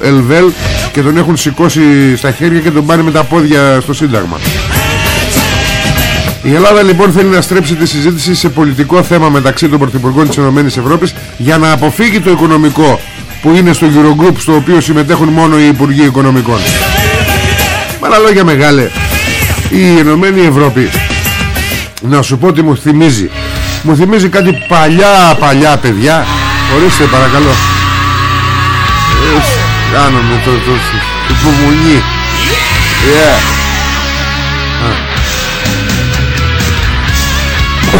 Ελβέλ και τον έχουν σηκώσει στα χέρια και τον πάρει με τα πόδια στο Σύνταγμα η Ελλάδα λοιπόν θέλει να στρέψει τη συζήτηση σε πολιτικό θέμα μεταξύ των Πρωθυπουργών της ΕΕ για να αποφύγει το οικονομικό που είναι στο Eurogroup στο οποίο συμμετέχουν μόνο οι Υπουργοί Οικονομικών. Με άλλα λόγια μεγάλε, η Ενωμένη Ευρώπη να σου πω ότι μου θυμίζει. Μου θυμίζει κάτι παλιά παλιά παιδιά. Ορίστε παρακαλώ. Κάνουμε το, το, το, το πουμουνί. Ναι.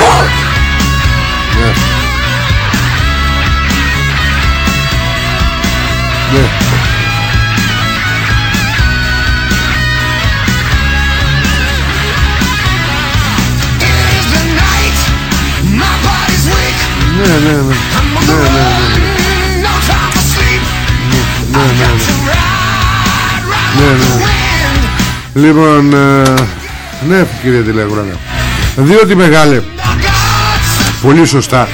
Ναι, ναι, ναι. Ναι, ναι, ναι. Ναι, ναι, ναι. Ναι, ναι. Λοιπόν, ε, ναι κύριε τηλεγράμμα Διότι μεγάλε Πολύ σωστά.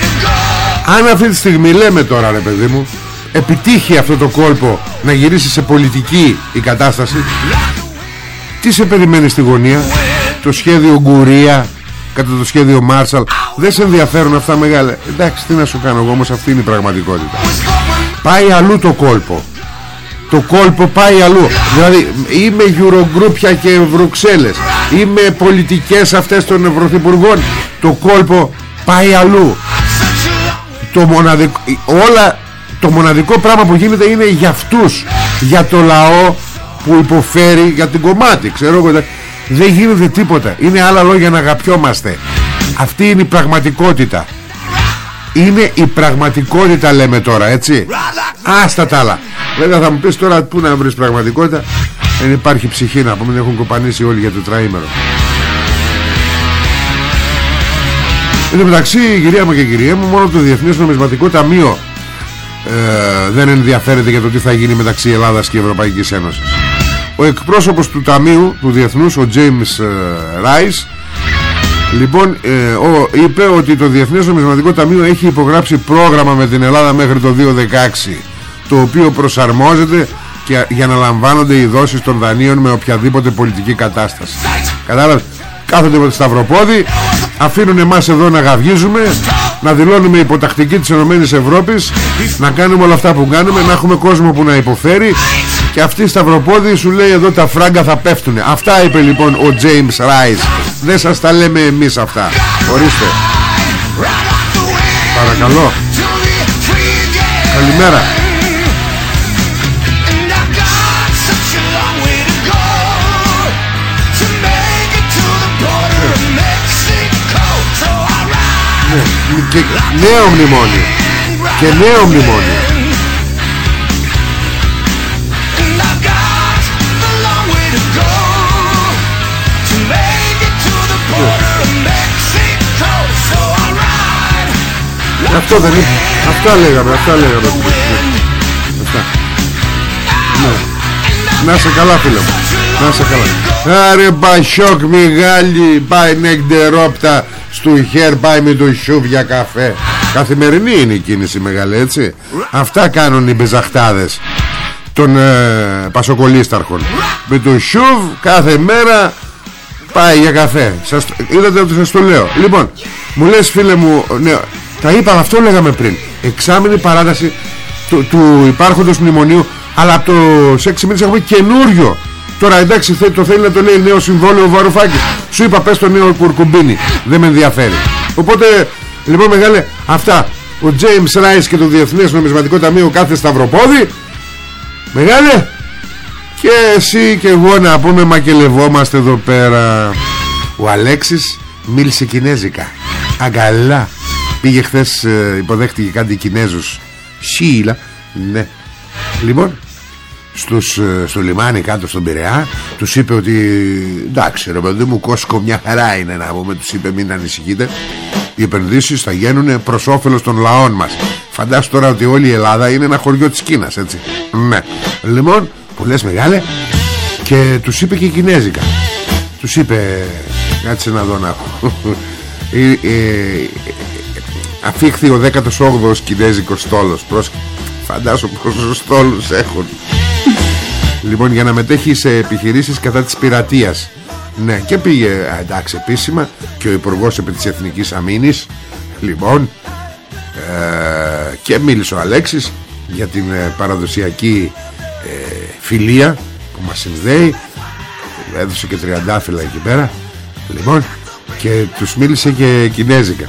Αν αυτή τη στιγμή λέμε τώρα ρε παιδί μου επιτύχει αυτό το κόλπο να γυρίσει σε πολιτική η κατάσταση τι σε περιμένει στη γωνία; Το σχέδιο Γκουρία κατά το σχέδιο Μάρσαλ. Δεν σε ενδιαφέρουν αυτά μεγάλα. Εντάξει τι να σου κάνω εγώ όμως αυτή είναι η πραγματικότητα. Πάει αλλού το κόλπο. Το κόλπο πάει αλλού. Δηλαδή είμαι Eurogρούπια και Βρουξέλλες. Είμαι πολιτικές αυτές των Ευρωθυπουργών. Το κόλπο πάει αλλού. Το μοναδικό όλα το μοναδικό πράγμα που γίνεται είναι για αυτούς. Για το λαό που υποφέρει για την κομμάτι ξέρω εγώ. Δεν γίνεται τίποτα. Είναι άλλα λόγια να αγαπιόμαστε. Αυτή είναι η πραγματικότητα. Είναι η πραγματικότητα λέμε τώρα έτσι. Άστα τα άλλα. Βέβαια θα μου πεις τώρα που να βρεις πραγματικότητα. Δεν υπάρχει ψυχή να πούμε έχουν κοπανίσει όλοι για το τραήμερο Εν τω μεταξύ κυρία μου και κυρία μου μόνο το Διεθνές Νομισματικό Ταμείο ε, δεν ενδιαφέρεται για το τι θα γίνει μεταξύ Ελλάδας και Ευρωπαϊκής Ένωσης. Ο εκπρόσωπος του Ταμείου του Διεθνούς ο James Rice λοιπόν ε, ο, είπε ότι το Διεθνές Νομισματικό Ταμείο έχει υπογράψει πρόγραμμα με την Ελλάδα μέχρι το 2016 το οποίο προσαρμόζεται και, για να λαμβάνονται οι δόσεις των δανείων με οποιαδήποτε πολιτική κατάσταση. Κατάλαβες; Κάθονται με το σταυροπόδι αφήνουν εμάς εδώ να γαυγίζουμε να δηλώνουμε υποτακτική της Ενωμένης Ευρώπης να κάνουμε όλα αυτά που κάνουμε να έχουμε κόσμο που να υποφέρει. Και αυτή η σταυροπόδη σου λέει εδώ τα φράγκα θα πέφτουνε. Αυτά είπε λοιπόν ο James Rice. Δεν σας τα λέμε εμείς αυτά. Ορίστε. Παρακαλώ. Καλημέρα και νέο μνημόνιο. Και νέο μνημόνιο. Αυτό δεν είναι. Αυτά λέγαμε Αυτά λέγαμε. Αυτά. Ναι. Να σε καλά φίλε μου. Να σε καλά. Άρε μπασιόκ μεγάλη Πάει νεκτερόπτα στο χέρ πάει με το σιούβ για καφέ. Καθημερινή είναι η κίνηση μεγάλη έτσι. Αυτά κάνουν οι μπεζαχτάδες. Των ε, πασοκολίσταρχων Με το σιούβ κάθε μέρα Πάει για καφέ. Σας, Είδατε ότι σας το λέω. Λοιπόν μου λες φίλε μου ναι, Τα είπα αυτό λέγαμε πριν. Εξάμεινη παράταση του, του υπάρχοντος μνημονίου Αλλά από το 6 μήνες έχουμε καινούριο Τώρα εντάξει το θέλει να το λέει νέο συμβόλαιο ο Βαρουφάκης. Σου είπα πες το νέο κουρκουμπίνι Δεν με ενδιαφέρει. Οπότε λοιπόν μεγάλε αυτά. Ο James Rice και το Διεθνές Νομισματικό Ταμείο κάθε σταυροπόδι. Μεγάλε. Και εσύ και εγώ να πούμε μακελευόμαστε εδώ πέρα. Ο Αλέξης μίλησε κινέζικα. Αγκαλά. Πήγε χθες ε, υποδέχτηκε κάτι Κινέζους Σίλα Ναι. Λοιπόν στους, ε, στο λιμάνι κάτω στον Πειραιά τους είπε ότι εντάξει ρε παιδί μου Κόσκο μια χαρά είναι να πούμε τους είπε μην ανησυχείτε. Οι επενδύσεις θα γίνουν προς όφελος των λαών μας. Φαντάσου τώρα ότι όλη η Ελλάδα είναι ένα χωριό της Κίνας έτσι. Ναι. Λοιπόν που λες μεγάλε και τους είπε και η Κινέζικα. Τους είπε Κάτσε να δω να <laughs> ε, ε, Αφήχθη ο 18ος Κινέζικος στόλος. Πρόσεχε Φαντάσου πόσους στόλους έχουν Λοιπόν για να μετέχει σε επιχειρήσεις κατά της πειρατείας. Ναι και πήγε εντάξει επίσημα Και ο Υπουργός επί της Εθνικής Αμήνης. Λοιπόν ε, Και μίλησε ο Αλέξης Για την ε, παραδοσιακή ε, φιλία Που μας συνδέει. Έδωσε και τριαντάφυλλα εκεί πέρα. Λοιπόν και τους μίλησε και κινέζικα.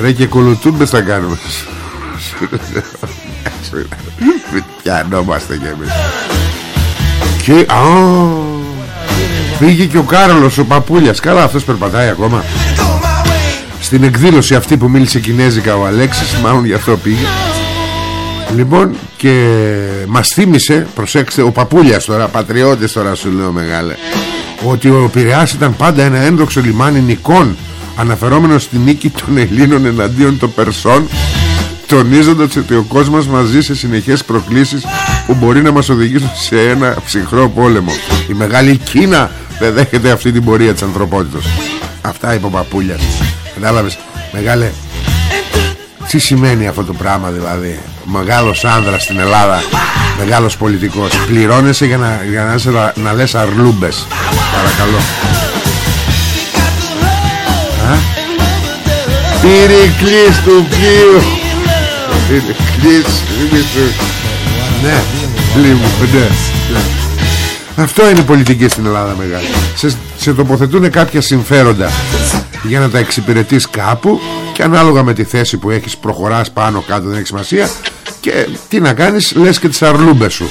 Ρε και κολοτούμπες θα κάνουμε. <laughs> Πιανόμαστε κι εμείς Και α, Πήγε και ο Κάρολος ο Παπούλιας. Καλά αυτός περπατάει ακόμα. Στην εκδήλωση αυτή που μίλησε κινέζικα ο Αλέξης Μάλλον γι' αυτό πήγε. Λοιπόν και μας θύμισε Προσέξτε ο Παπούλιας τώρα Πατριώτες τώρα σου λέω μεγάλε Ότι ο Πειραιάς ήταν πάντα ένα ένδοξο λιμάνι νικών Αναφερόμενος στη νίκη των Ελλήνων εναντίον των Περσών τονίζοντας ότι ο κόσμος μαζί σε συνεχές προκλήσεις που μπορεί να μας οδηγήσουν σε ένα ψυχρό πόλεμο. Η μεγάλη Κίνα δεν δέχεται αυτή την πορεία της ανθρωπότητας. Αυτά είπε ο Παπούλιας. Κατάλαβες, μεγάλε, τι σημαίνει αυτό το πράγμα δηλαδή; Μεγάλος άνδρας στην Ελλάδα, μεγάλος πολιτικός. Πληρώνεσαι για να, για να, να λες αρλούμπες. Παρακαλώ. Πυρικλής του πλοίου Πυρικλής Ναι Λοιπόν ναι. Αυτό είναι πολιτική στην Ελλάδα μεγάλη. Σε, σε τοποθετούν κάποια συμφέροντα Για να τα εξυπηρετείς κάπου Και ανάλογα με τη θέση που έχεις Προχωράς πάνω κάτω δεν έχει σημασία. Και τι να κάνεις Λες και τις αρλούμπες σου.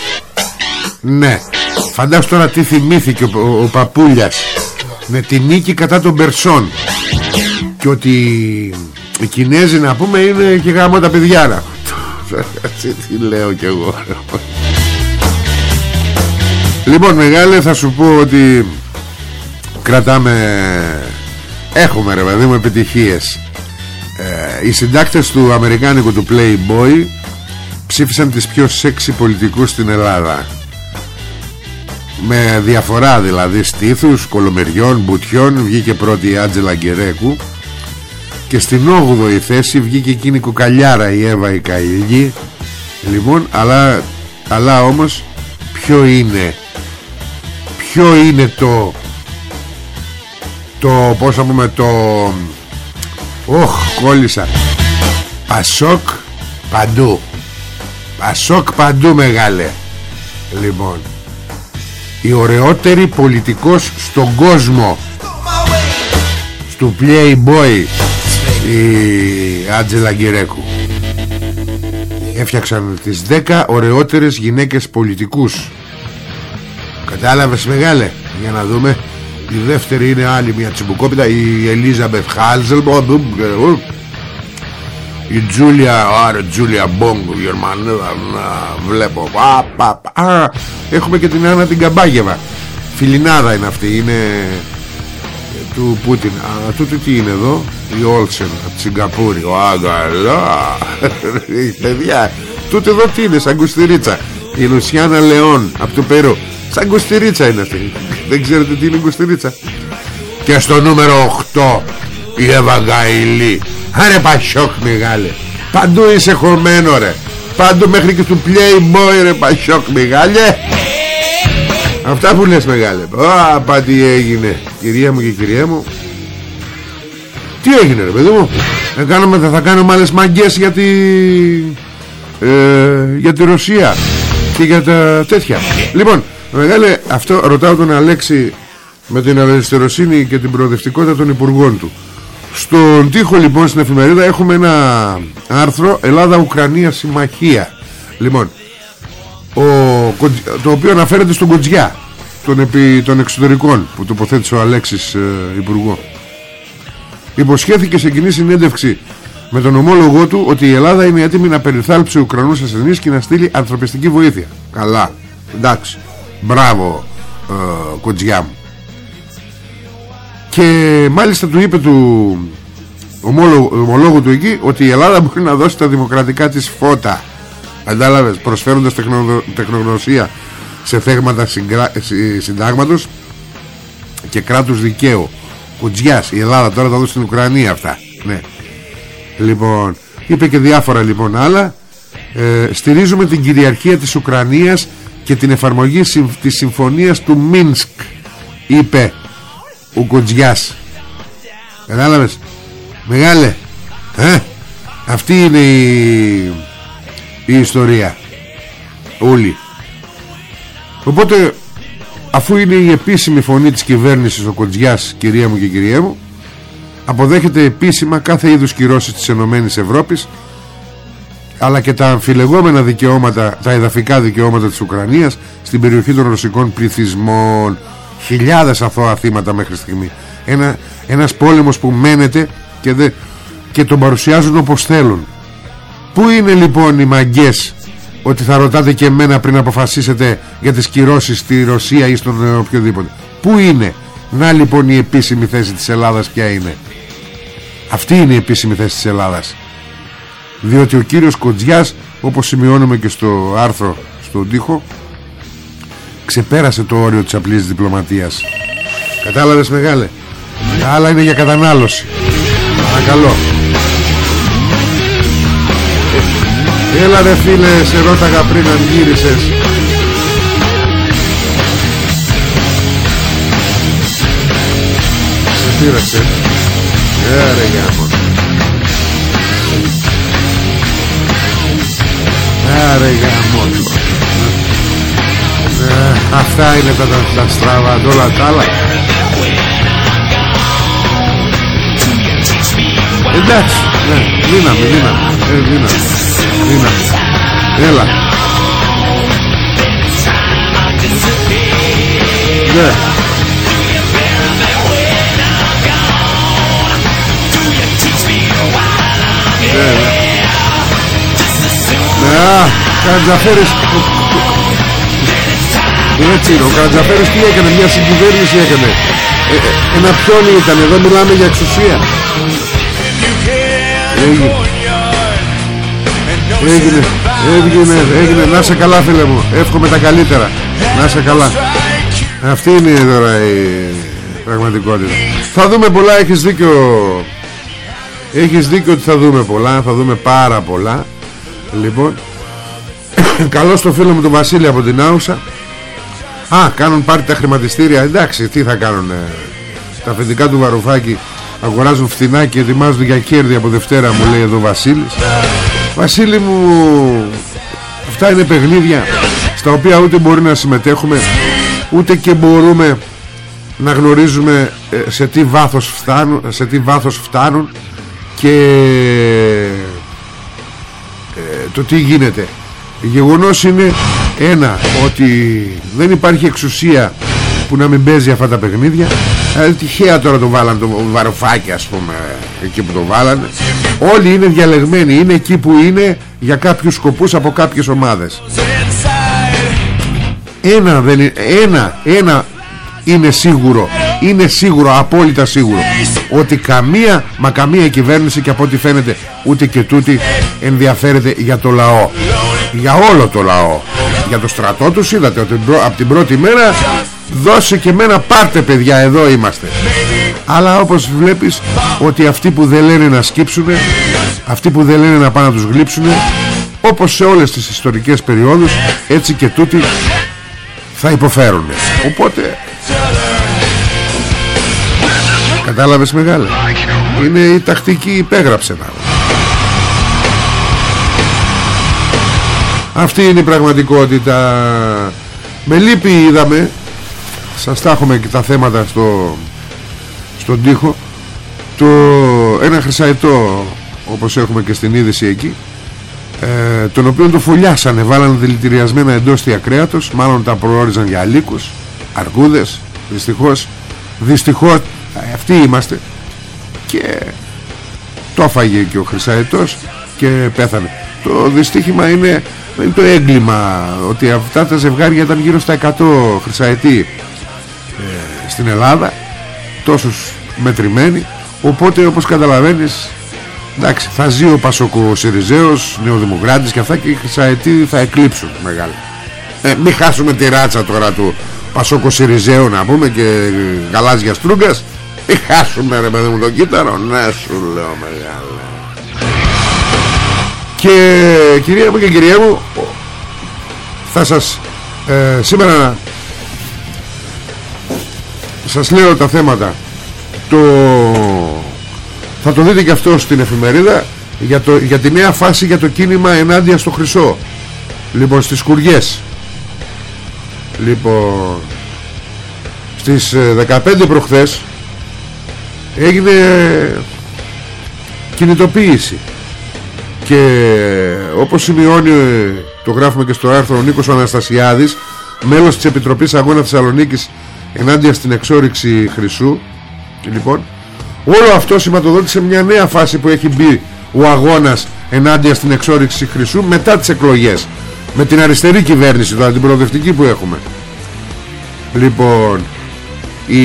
Ναι. Φαντάσου τώρα τι θυμήθηκε ο, ο, ο Παπούλιας Με τη νίκη κατά των Περσών. Και ότι οι Κινέζοι να πούμε είναι και γάμο τα παιδιά. <laughs> Τι λέω κι εγώ Λοιπόν μεγάλε θα σου πω ότι Κρατάμε Έχουμε ρε παιδί μου επιτυχίες. Ε, Οι συντάκτες του Αμερικάνικου του Playboy Ψήφισαν τις πιο σεξι πολιτικούς στην Ελλάδα. Με διαφορά δηλαδή στήθους Κολομεριών, μπουτιών Βγήκε πρώτη η Άτζελα Γκερέκου. Και στην 8η θέση βγήκε εκείνη η κουκαλιάρα η Εύα η Καηλή λοιπόν αλλά, αλλά όμως ποιο είναι ποιο είναι το το πως θα πούμε το όχ κόλλησα. Πασόκ παντού. Πασόκ παντού μεγάλε. Λοιπόν η ωραιότερη πολιτικός στον κόσμο. Στο Playboy η Άτζελα Γκυρέκου. Έφτιαξαν τις 10 ωραιότερες γυναίκες πολιτικούς κατάλαβες μεγάλε; Για να δούμε. Η δεύτερη είναι άλλη μια τσιμπουκόπιτα η Ελίζαμπεθ Χάλζελ η Τζούλια άρα Τζούλια Μπόγκ Γερμανίδα να βλέπω. Α, α, έχουμε και την Άννα την Καμπάγεβα. Φιλινάδα είναι αυτή είναι του Πούτιν. Α, τούτο τι είναι εδώ; Η Όλσεν από τη Σιγκαπούρη. Ο Αγκαλά <laughs> Παιδιά. Τούτο εδώ τι είναι σαν κουστηρίτσα Η Λουσιάνα Λεόν από το Περού. Σαν κουστηρίτσα είναι αυτή. Δεν ξέρετε τι είναι κουστηρίτσα. Και στο νούμερο 8 Η Ευαγγαηλή Άρε πασόκ μεγάλε. Παντού είσαι χωμένο ρε. Παντού μέχρι και του Playboy ρε πασόκ μεγάλε. Αυτά που λες μεγάλε. Α, πά τι έγινε. Κυρία μου και κυρία μου. Τι έγινε ρε παιδί μου. Θα, κάνουμε, θα κάνουμε άλλες μαγκές για τη ε, Για τη Ρωσία Και για τα τέτοια. Λοιπόν μεγάλε αυτό ρωτάω τον Αλέξη Με την αριστεροσύνη και την προοδευτικότητα των υπουργών του. Στον τοίχο λοιπόν στην εφημερίδα Έχουμε ένα άρθρο Ελλάδα-Ουκρανία συμμαχία Λοιπόν ο, το οποίο αναφέρεται στον Κοντζιά των, επί, των εξωτερικών που τοποθέτησε ο Αλέξης ε, Υπουργό. Υποσχέθηκε σε κοινή συνέντευξη με τον ομόλογό του ότι η Ελλάδα είναι έτοιμη να περιθάλψει Ουκρανούς ασθενείς και να στείλει ανθρωπιστική βοήθεια. Καλά, εντάξει. Μπράβο ε, Κοντζιά μου. Και μάλιστα του είπε του ομόλογου του εκεί ότι η Ελλάδα μπορεί να δώσει τα δημοκρατικά της φώτα. Αντάλαβες προσφέροντας τεχνογνωσία σε θέγματα συντάγματος και κράτους δικαίου. Κοντζιάς η Ελλάδα τώρα θα δώσει στην Ουκρανία αυτά. Ναι. Λοιπόν είπε και διάφορα λοιπόν άλλα. Ε, στηρίζουμε την κυριαρχία της Ουκρανίας και την εφαρμογή της συμφωνίας του Μίνσκ είπε ο Κοντζιάς κατάλαβες; Μεγάλε ε; αυτή είναι η, η ιστορία όλοι οπότε αφού είναι η επίσημη φωνή της κυβέρνησης ο Κοντζιάς κυρία μου και κυρία μου αποδέχεται επίσημα κάθε είδους κυρώσεις της Ενωμένης Ευρώπης αλλά και τα αμφιλεγόμενα δικαιώματα τα εδαφικά δικαιώματα της Ουκρανίας στην περιοχή των ρωσικών πληθυσμών. Χιλιάδες αθώα θύματα μέχρι στιγμή. Ένα, ένας πόλεμος που μένεται και, δε, και τον παρουσιάζουν όπως θέλουν. Πού είναι λοιπόν οι μαγκές ότι θα ρωτάτε και εμένα πριν αποφασίσετε για τις κυρώσεις στη Ρωσία ή στον οποιοδήποτε; Πού είναι; Να λοιπόν η επίσημη θέση της Ελλάδας ποια είναι; Αυτή είναι η επίσημη θέση της Ελλάδας. Διότι ο κύριος Κοντζιάς όπως σημειώνουμε και στο άρθρο στον τοίχο ξεπέρασε το όριο της απλής διπλωματίας. Κατάλαβες μεγάλε; Τα άλλα είναι για κατανάλωση. Παρακαλώ. Έλα ρε φίλε σε ρώταγα πριν αν γύρισες. Σε πείραξε Έρε ε, γάμο Άρε γάμο ε, Αυτά είναι τα, τα, τα στραβά όλα τα άλλα. Εντάξει ναι, Δύναμη δύναμη ε, Δύναμη Δύναμη Έλα. Ναι Καρατζαφέρης Έτσι είναι Ο Καρατζαφέρης τι έκανε Μια συγκυβέρνηση έκανε. Ε, ε, Ένα πιόνι ήταν. Εδώ μιλάμε για εξουσία. Έγινε. Έγινε. Έγινε. Έγινε. Να σε καλά φίλε μου. Εύχομαι τα καλύτερα. Να σε καλά. Αυτή είναι τώρα η πραγματικότητα. Θα δούμε πολλά. Έχεις δίκιο Έχεις δίκιο ότι θα δούμε πολλά Θα δούμε πάρα πολλά. Λοιπόν <coughs> Καλό στο φίλο μου τον Βασίλη από την Άουσα. Α κάνουν πάρει τα χρηματιστήρια. Εντάξει τι θα κάνουν Τα αφεντικά του Βαρουφάκη Αγοράζουν φθηνά και ετοιμάζονται για κέρδη από Δευτέρα μου λέει εδώ ο Βασίλης. Βασίλη μου Αυτά είναι παιχνίδια Στα οποία ούτε μπορεί να συμμετέχουμε Ούτε και μπορούμε Να γνωρίζουμε ε, σε τι βάθος φτάνουν, σε τι βάθος φτάνουν Και ε, Το τι γίνεται. Γεγονός είναι Ένα ότι δεν υπάρχει εξουσία Που να μην παίζει αυτά τα παιχνίδια. Ε, τυχαία τώρα το βάλαν το βαροφάκι ας πούμε εκεί που το βάλανε όλοι είναι διαλεγμένοι είναι εκεί που είναι για κάποιους σκοπούς από κάποιες ομάδες. Ένα, δεν είναι, ένα, ένα είναι σίγουρο είναι σίγουρο, απόλυτα σίγουρο ότι καμία, μα καμία κυβέρνηση και από ό,τι φαίνεται ούτε και τούτη ενδιαφέρεται για το λαό. Για όλο το λαό. Για το στρατό τους είδατε ότι από την πρώτη μέρα δώσε και μένα πάρτε παιδιά εδώ είμαστε. Αλλά όπως βλέπεις ότι αυτοί που δεν λένε να σκύψουνε αυτοί που δεν λένε να πάνε να τους γλύψουνε όπως σε όλες τις ιστορικές περιόδους έτσι και τούτοι θα υποφέρουν οπότε κατάλαβες μεγάλε; Είναι η τακτική υπέγραψε να αυτή είναι η πραγματικότητα. Με λύπη είδαμε. Σας τα έχουμε και τα θέματα στο, στον τοίχο. Το, ένα χρυσαετό όπως έχουμε και στην είδηση εκεί ε, τον οποίο το φωλιάσανε βάλανε δηλητηριασμένα εντόστια κρέατος μάλλον τα προόριζαν για αλίκους αρκούδες δυστυχώς. Δυστυχώς ε, αυτοί είμαστε. Και το έφαγε και ο Χρυσαετός και πέθανε. Το δυστύχημα είναι, είναι το έγκλημα ότι αυτά τα ζευγάρια ήταν γύρω στα 100 Χρυσαετοί ε, στην Ελλάδα τόσους μετρημένοι. Οπότε όπως καταλαβαίνεις εντάξει θα ζει ο Πασοκο Σιριζέος Νεοδημοκράτης και αυτά και οι Χρυσαετοί θα εκλείψουν μεγάλα. Ε, μην χάσουμε τη ράτσα τώρα του Πασόκο Σιριζέου να πούμε και γαλάζια στρούγκας Χάσουμε ρε παιδί μου το κύτταρο; Ναι σου λέω μεγάλα Και κυρία μου και κυρία μου Θα σας ε, Σήμερα Σας λέω τα θέματα. Το Θα το δείτε και αυτό στην εφημερίδα για, το, για τη νέα φάση για το κίνημα ενάντια στο χρυσό. Λοιπόν στις κουριές. Λοιπόν Στις 15 ε, προχθές Έγινε Κινητοποίηση. Και όπως σημειώνει Το γράφουμε και στο άρθρο Ο Νίκος Αναστασιάδης Μέλος της Επιτροπής Αγώνα Θεσσαλονίκης Ενάντια στην εξόριξη χρυσού. Λοιπόν Όλο αυτό σηματοδότησε μια νέα φάση που έχει μπει ο αγώνας ενάντια στην εξόριξη χρυσού μετά τις εκλογές. Με την αριστερή κυβέρνηση τώρα την προοδευτική που έχουμε. Λοιπόν η...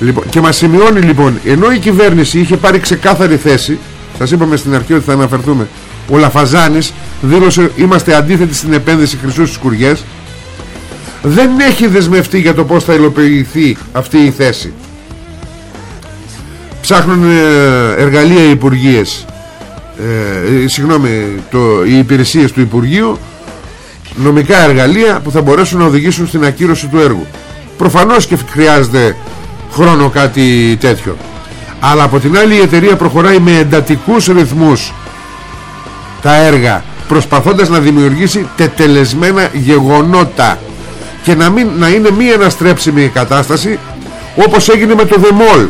λοιπόν και μας σημειώνει λοιπόν ενώ η κυβέρνηση είχε πάρει ξεκάθαρη θέση σας είπαμε στην αρχή ότι θα αναφερθούμε ο Λαφαζάνης δήλωσε είμαστε αντίθετοι στην επένδυση χρυσούς στις κουριές δεν έχει δεσμευτεί για το πως θα υλοποιηθεί αυτή η θέση. Ψάχνουν ε, εργαλεία οι υπουργείες ε, ε, συγγνώμη το, οι υπηρεσίες του Υπουργείου νομικά εργαλεία που θα μπορέσουν να οδηγήσουν στην ακύρωση του έργου. Προφανώς και χρειάζεται χρόνο κάτι τέτοιο. Αλλά από την άλλη η εταιρεία προχωράει με εντατικούς ρυθμούς τα έργα προσπαθώντας να δημιουργήσει τετελεσμένα γεγονότα και να, μην, να είναι μη αναστρέψιμη η κατάσταση όπως έγινε με το Δεμόλ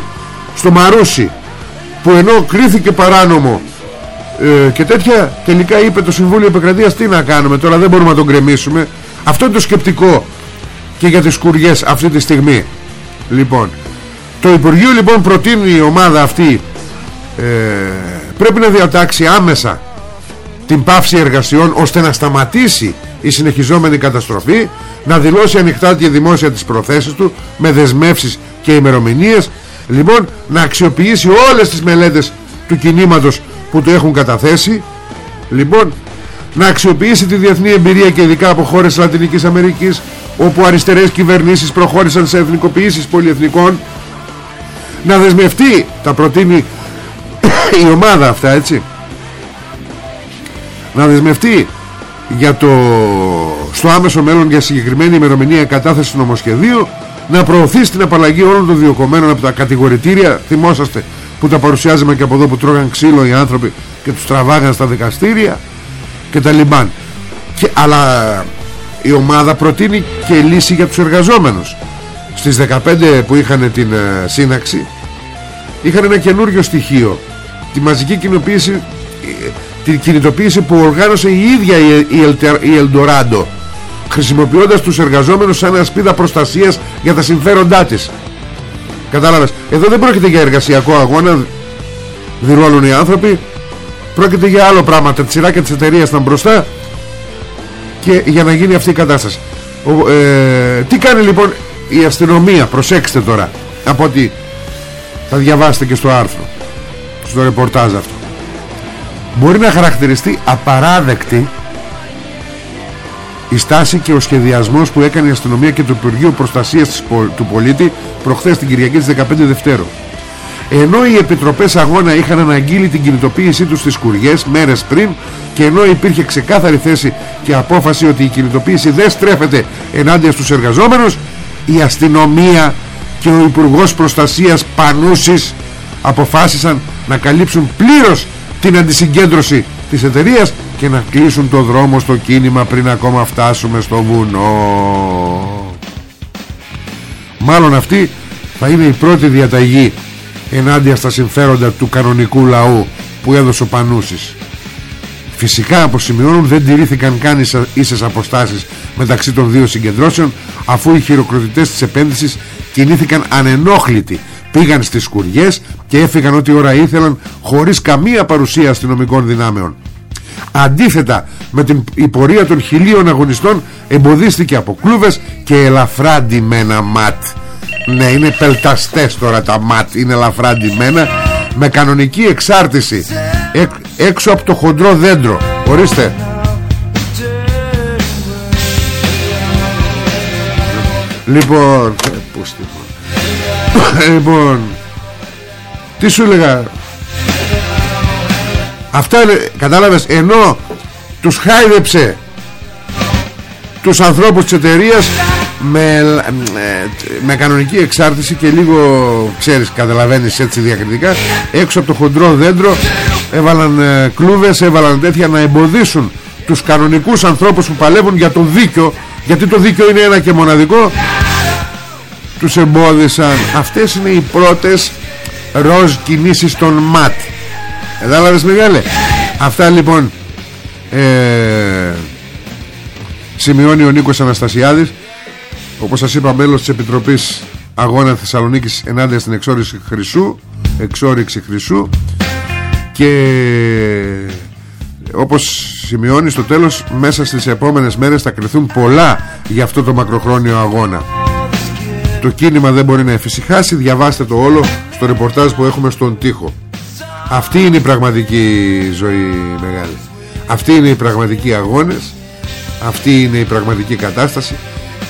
στο Μαρούσι που ενώ κρίθηκε παράνομο ε, και τέτοια τελικά είπε το Συμβούλιο Επικρατείας τι να κάνουμε τώρα δεν μπορούμε να τον κρεμίσουμε αυτό είναι το σκεπτικό και για τις κουριές αυτή τη στιγμή. Λοιπόν το Υπουργείο λοιπόν προτείνει η ομάδα αυτή ε, πρέπει να διατάξει άμεσα την πάυση εργασιών ώστε να σταματήσει η συνεχιζόμενη καταστροφή να δηλώσει ανοιχτά και δημόσια τις προθέσεις του με δεσμεύσεις και ημερομηνίες λοιπόν να αξιοποιήσει όλες τις μελέτες του κινήματος που το έχουν καταθέσει λοιπόν να αξιοποιήσει τη διεθνή εμπειρία και ειδικά από χώρες Λατινικής Αμερικής όπου αριστερές κυβερνήσεις προχώρησαν σε εθνικοποιήσεις πολυεθνικών να δεσμευτεί τα προτείνει η ομάδα αυτά έτσι. Να δεσμευτεί για το στο άμεσο μέλλον για συγκεκριμένη ημερομηνία κατάθεση νομοσχεδίου να προωθεί στην απαλλαγή όλων των διοκομμένων από τα κατηγορητήρια. Θυμόσαστε που τα παρουσιάζαμε και από εδώ που τρώγαν ξύλο οι άνθρωποι και τους τραβάγαν στα δικαστήρια και τα λιμπάν και, αλλά η ομάδα προτείνει και λύση για τους εργαζόμενους. Στις 15 που είχαν την ε, σύναξη είχαν ένα καινούριο στοιχείο. Τη μαζική κοινοποίηση ε, την κινητοποίηση που οργάνωσε η ίδια η, η, η Ελντοράντο χρησιμοποιώντας τους εργαζόμενους σαν ασπίδα προστασίας για τα συμφέροντά της. Κατάλαβες εδώ δεν πρόκειται για εργασιακό αγώνα δηλώνουν οι άνθρωποι. Πρόκειται για άλλο πράγμα τα τσιράκια της εταιρείας ήταν μπροστά και για να γίνει αυτή η κατάσταση. Ο, ε, τι κάνει λοιπόν η αστυνομία προσέξτε τώρα από ότι θα διαβάσετε και στο άρθρο στο ρεπορτάζ αυτό μπορεί να χαρακτηριστεί απαράδεκτη η στάση και ο σχεδιασμός που έκανε η αστυνομία και το Υπουργείο Προστασίας του Πολίτη προχθές την Κυριακή της 15 Δευτέρου. Ενώ οι επιτροπές αγώνα είχαν αναγγείλει την κινητοποίησή τους στις κουριές μέρες πριν και ενώ υπήρχε ξεκάθαρη θέση και απόφαση ότι η κινητοποίηση δεν στρέφεται ενάντια στους εργαζόμενους η αστυνομία και ο Υπουργός Προστασίας Πανούσης αποφάσισαν να καλύψουν πλήρως την αντισυγκέντρωση της εταιρείας και να κλείσουν το δρόμο στο κίνημα πριν ακόμα φτάσουμε στο βουνό. Μάλλον αυτή θα είναι η πρώτη διαταγή ενάντια στα συμφέροντα του κανονικού λαού που έδωσε ο Πανούσης φυσικά αποσημειώνουν δεν τηρήθηκαν καν ίσες αποστάσεις μεταξύ των δύο συγκεντρώσεων αφού οι χειροκροτητές της επένδυσης κινήθηκαν ανενόχλητοι. Πήγαν στις σκουριές και έφυγαν ό,τι ώρα ήθελαν χωρίς καμία παρουσία αστυνομικών δυνάμεων. Αντίθετα με την πορεία των χιλίων αγωνιστών εμποδίστηκε από κλούβες και ελαφρά ντυμένα ματ. Ναι είναι πελταστές τώρα τα ματ είναι ελαφρά ντυμένα με κανονική εξάρτηση έξω από το χοντρό δέντρο. Ορίστε. Λοιπόν, ε, <laughs> Λοιπόν Τι σου έλεγα; Αυτά είναι Κατάλαβες ενώ Τους χάιδεψε Τους ανθρώπους της εταιρείας με, με κανονική εξάρτηση και λίγο ξέρεις καταλαβαίνεις έτσι διακριτικά έξω από το χοντρό δέντρο έβαλαν ε, κλούβες έβαλαν τέτοια να εμποδίσουν τους κανονικούς ανθρώπους που παλεύουν για το δίκιο γιατί το δίκιο είναι ένα και μοναδικό. Τους εμπόδισαν. Αυτές είναι οι πρώτες ροζ κινήσεις των ΜΑΤ. Εδάλαβες μεγάλε Αυτά λοιπόν ε, Σημειώνει ο Νίκος Αναστασιάδης Όπως σας είπα μέλος της Επιτροπής Αγώνα Θεσσαλονίκης Ενάντια στην εξόριξη χρυσού Εξόριξη χρυσού. Και όπως σημειώνει στο τέλος Μέσα στις επόμενες μέρες θα κρυθούν πολλά Για αυτό το μακροχρόνιο αγώνα. Το κίνημα δεν μπορεί να εφησυχάσει. Διαβάστε το όλο στο ρεπορτάζ που έχουμε στον τοίχο. Αυτή είναι η πραγματική ζωή μεγάλη. Αυτή είναι η πραγματική αγώνες. Αυτή είναι η πραγματική κατάσταση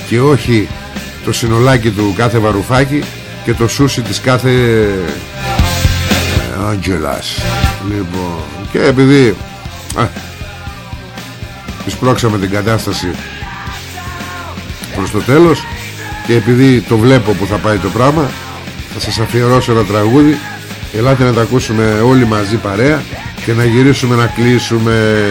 Και όχι το συνολάκι του κάθε βαρουφάκι Και το σούσι της κάθε Άντζελας Λοιπόν Και επειδή Εισπρώξαμε την κατάσταση Προς το τέλος Και επειδή το βλέπω που θα πάει το πράγμα Θα σας αφιερώσω ένα τραγούδι. Ελάτε να τα ακούσουμε όλοι μαζί παρέα Και να γυρίσουμε να κλείσουμε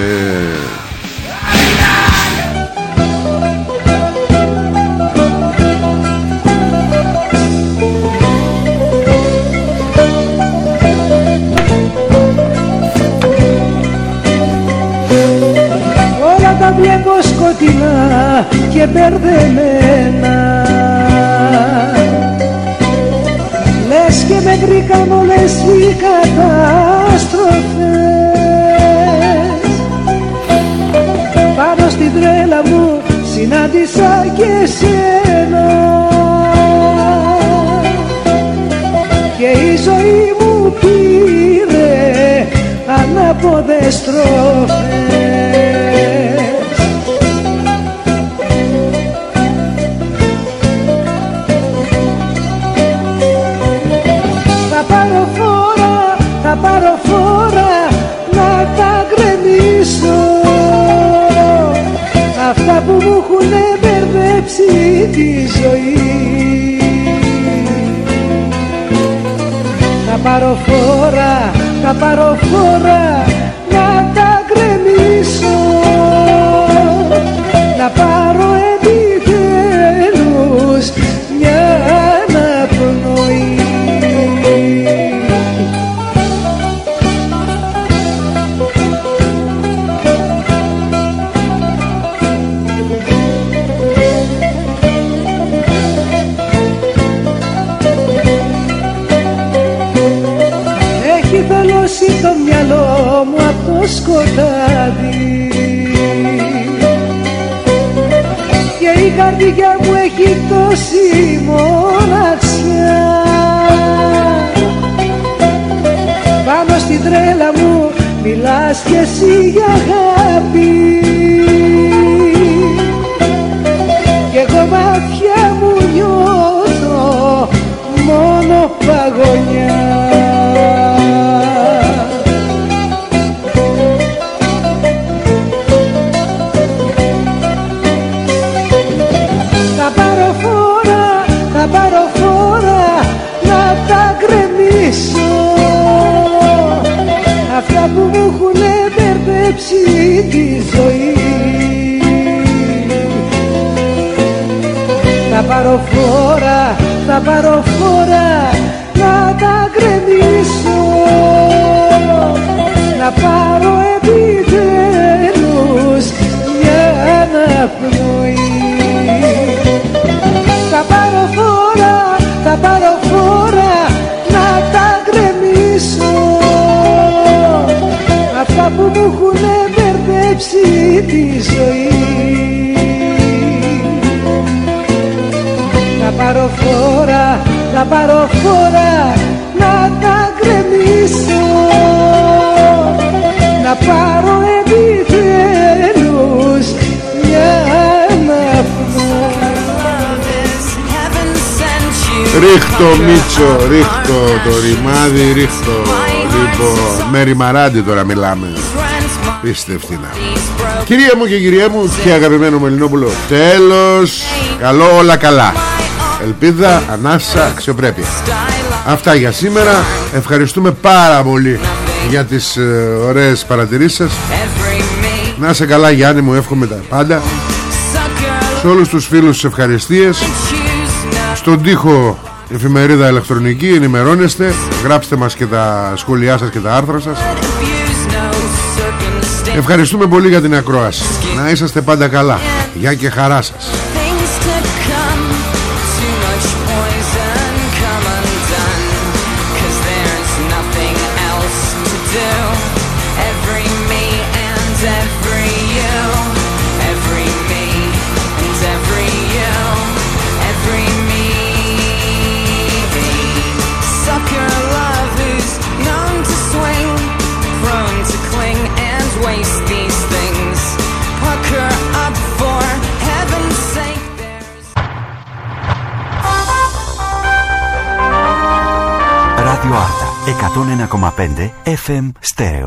βλέπω σκοτεινά και μπερδεμένα. Και με βρήκαν όλες οι καταστροφές. Πάνω στην τρέλα μου συνάντησα και σένα Και η ζωή μου πήρε ανάποδες στροφές τη ζωή. Θα πάρω φόρα, θα πάρω φόρα καρδιά μου έχει τόση μοναξιά. Πάνω στην τρέλα μου μιλάς κι εσύ για αγάπη. Και εγώ μάτια μου νιώθω μόνο παγωνιά Θα πάρω φόρα, θα πάρω φόρα, θα πάρω φόρα να τα γκρεμίσω. Να πάρω επιτέλους μια αναπνοή Ρίχτω Μίτσο Ρίχτω το ρημάδι Ρίχτω. Λοιπόν Με ρημαράντι τώρα μιλάμε. Πίστευτη να Κυρία μου και κυρία μου Και αγαπημένο μου Ελληνόπουλο Τέλος. Καλό όλα καλά Ελπίδα, ανάσα, αξιοπρέπεια. Αυτά για σήμερα. Ευχαριστούμε πάρα πολύ Για τις ε, ωραίες παρατηρήσεις σας. Να σε καλά Γιάννη μου Εύχομαι τα πάντα. Σε όλους τους φίλους τις ευχαριστίες. Στον τοίχο Εφημερίδα ηλεκτρονική Ενημερώνεστε. Γράψτε μας και τα σχόλιά σας και τα άρθρα σας. Ευχαριστούμε πολύ για την ακρόαση. Να είσαστε πάντα καλά. Γεια και χαρά σας 101,5 FM Στέρεο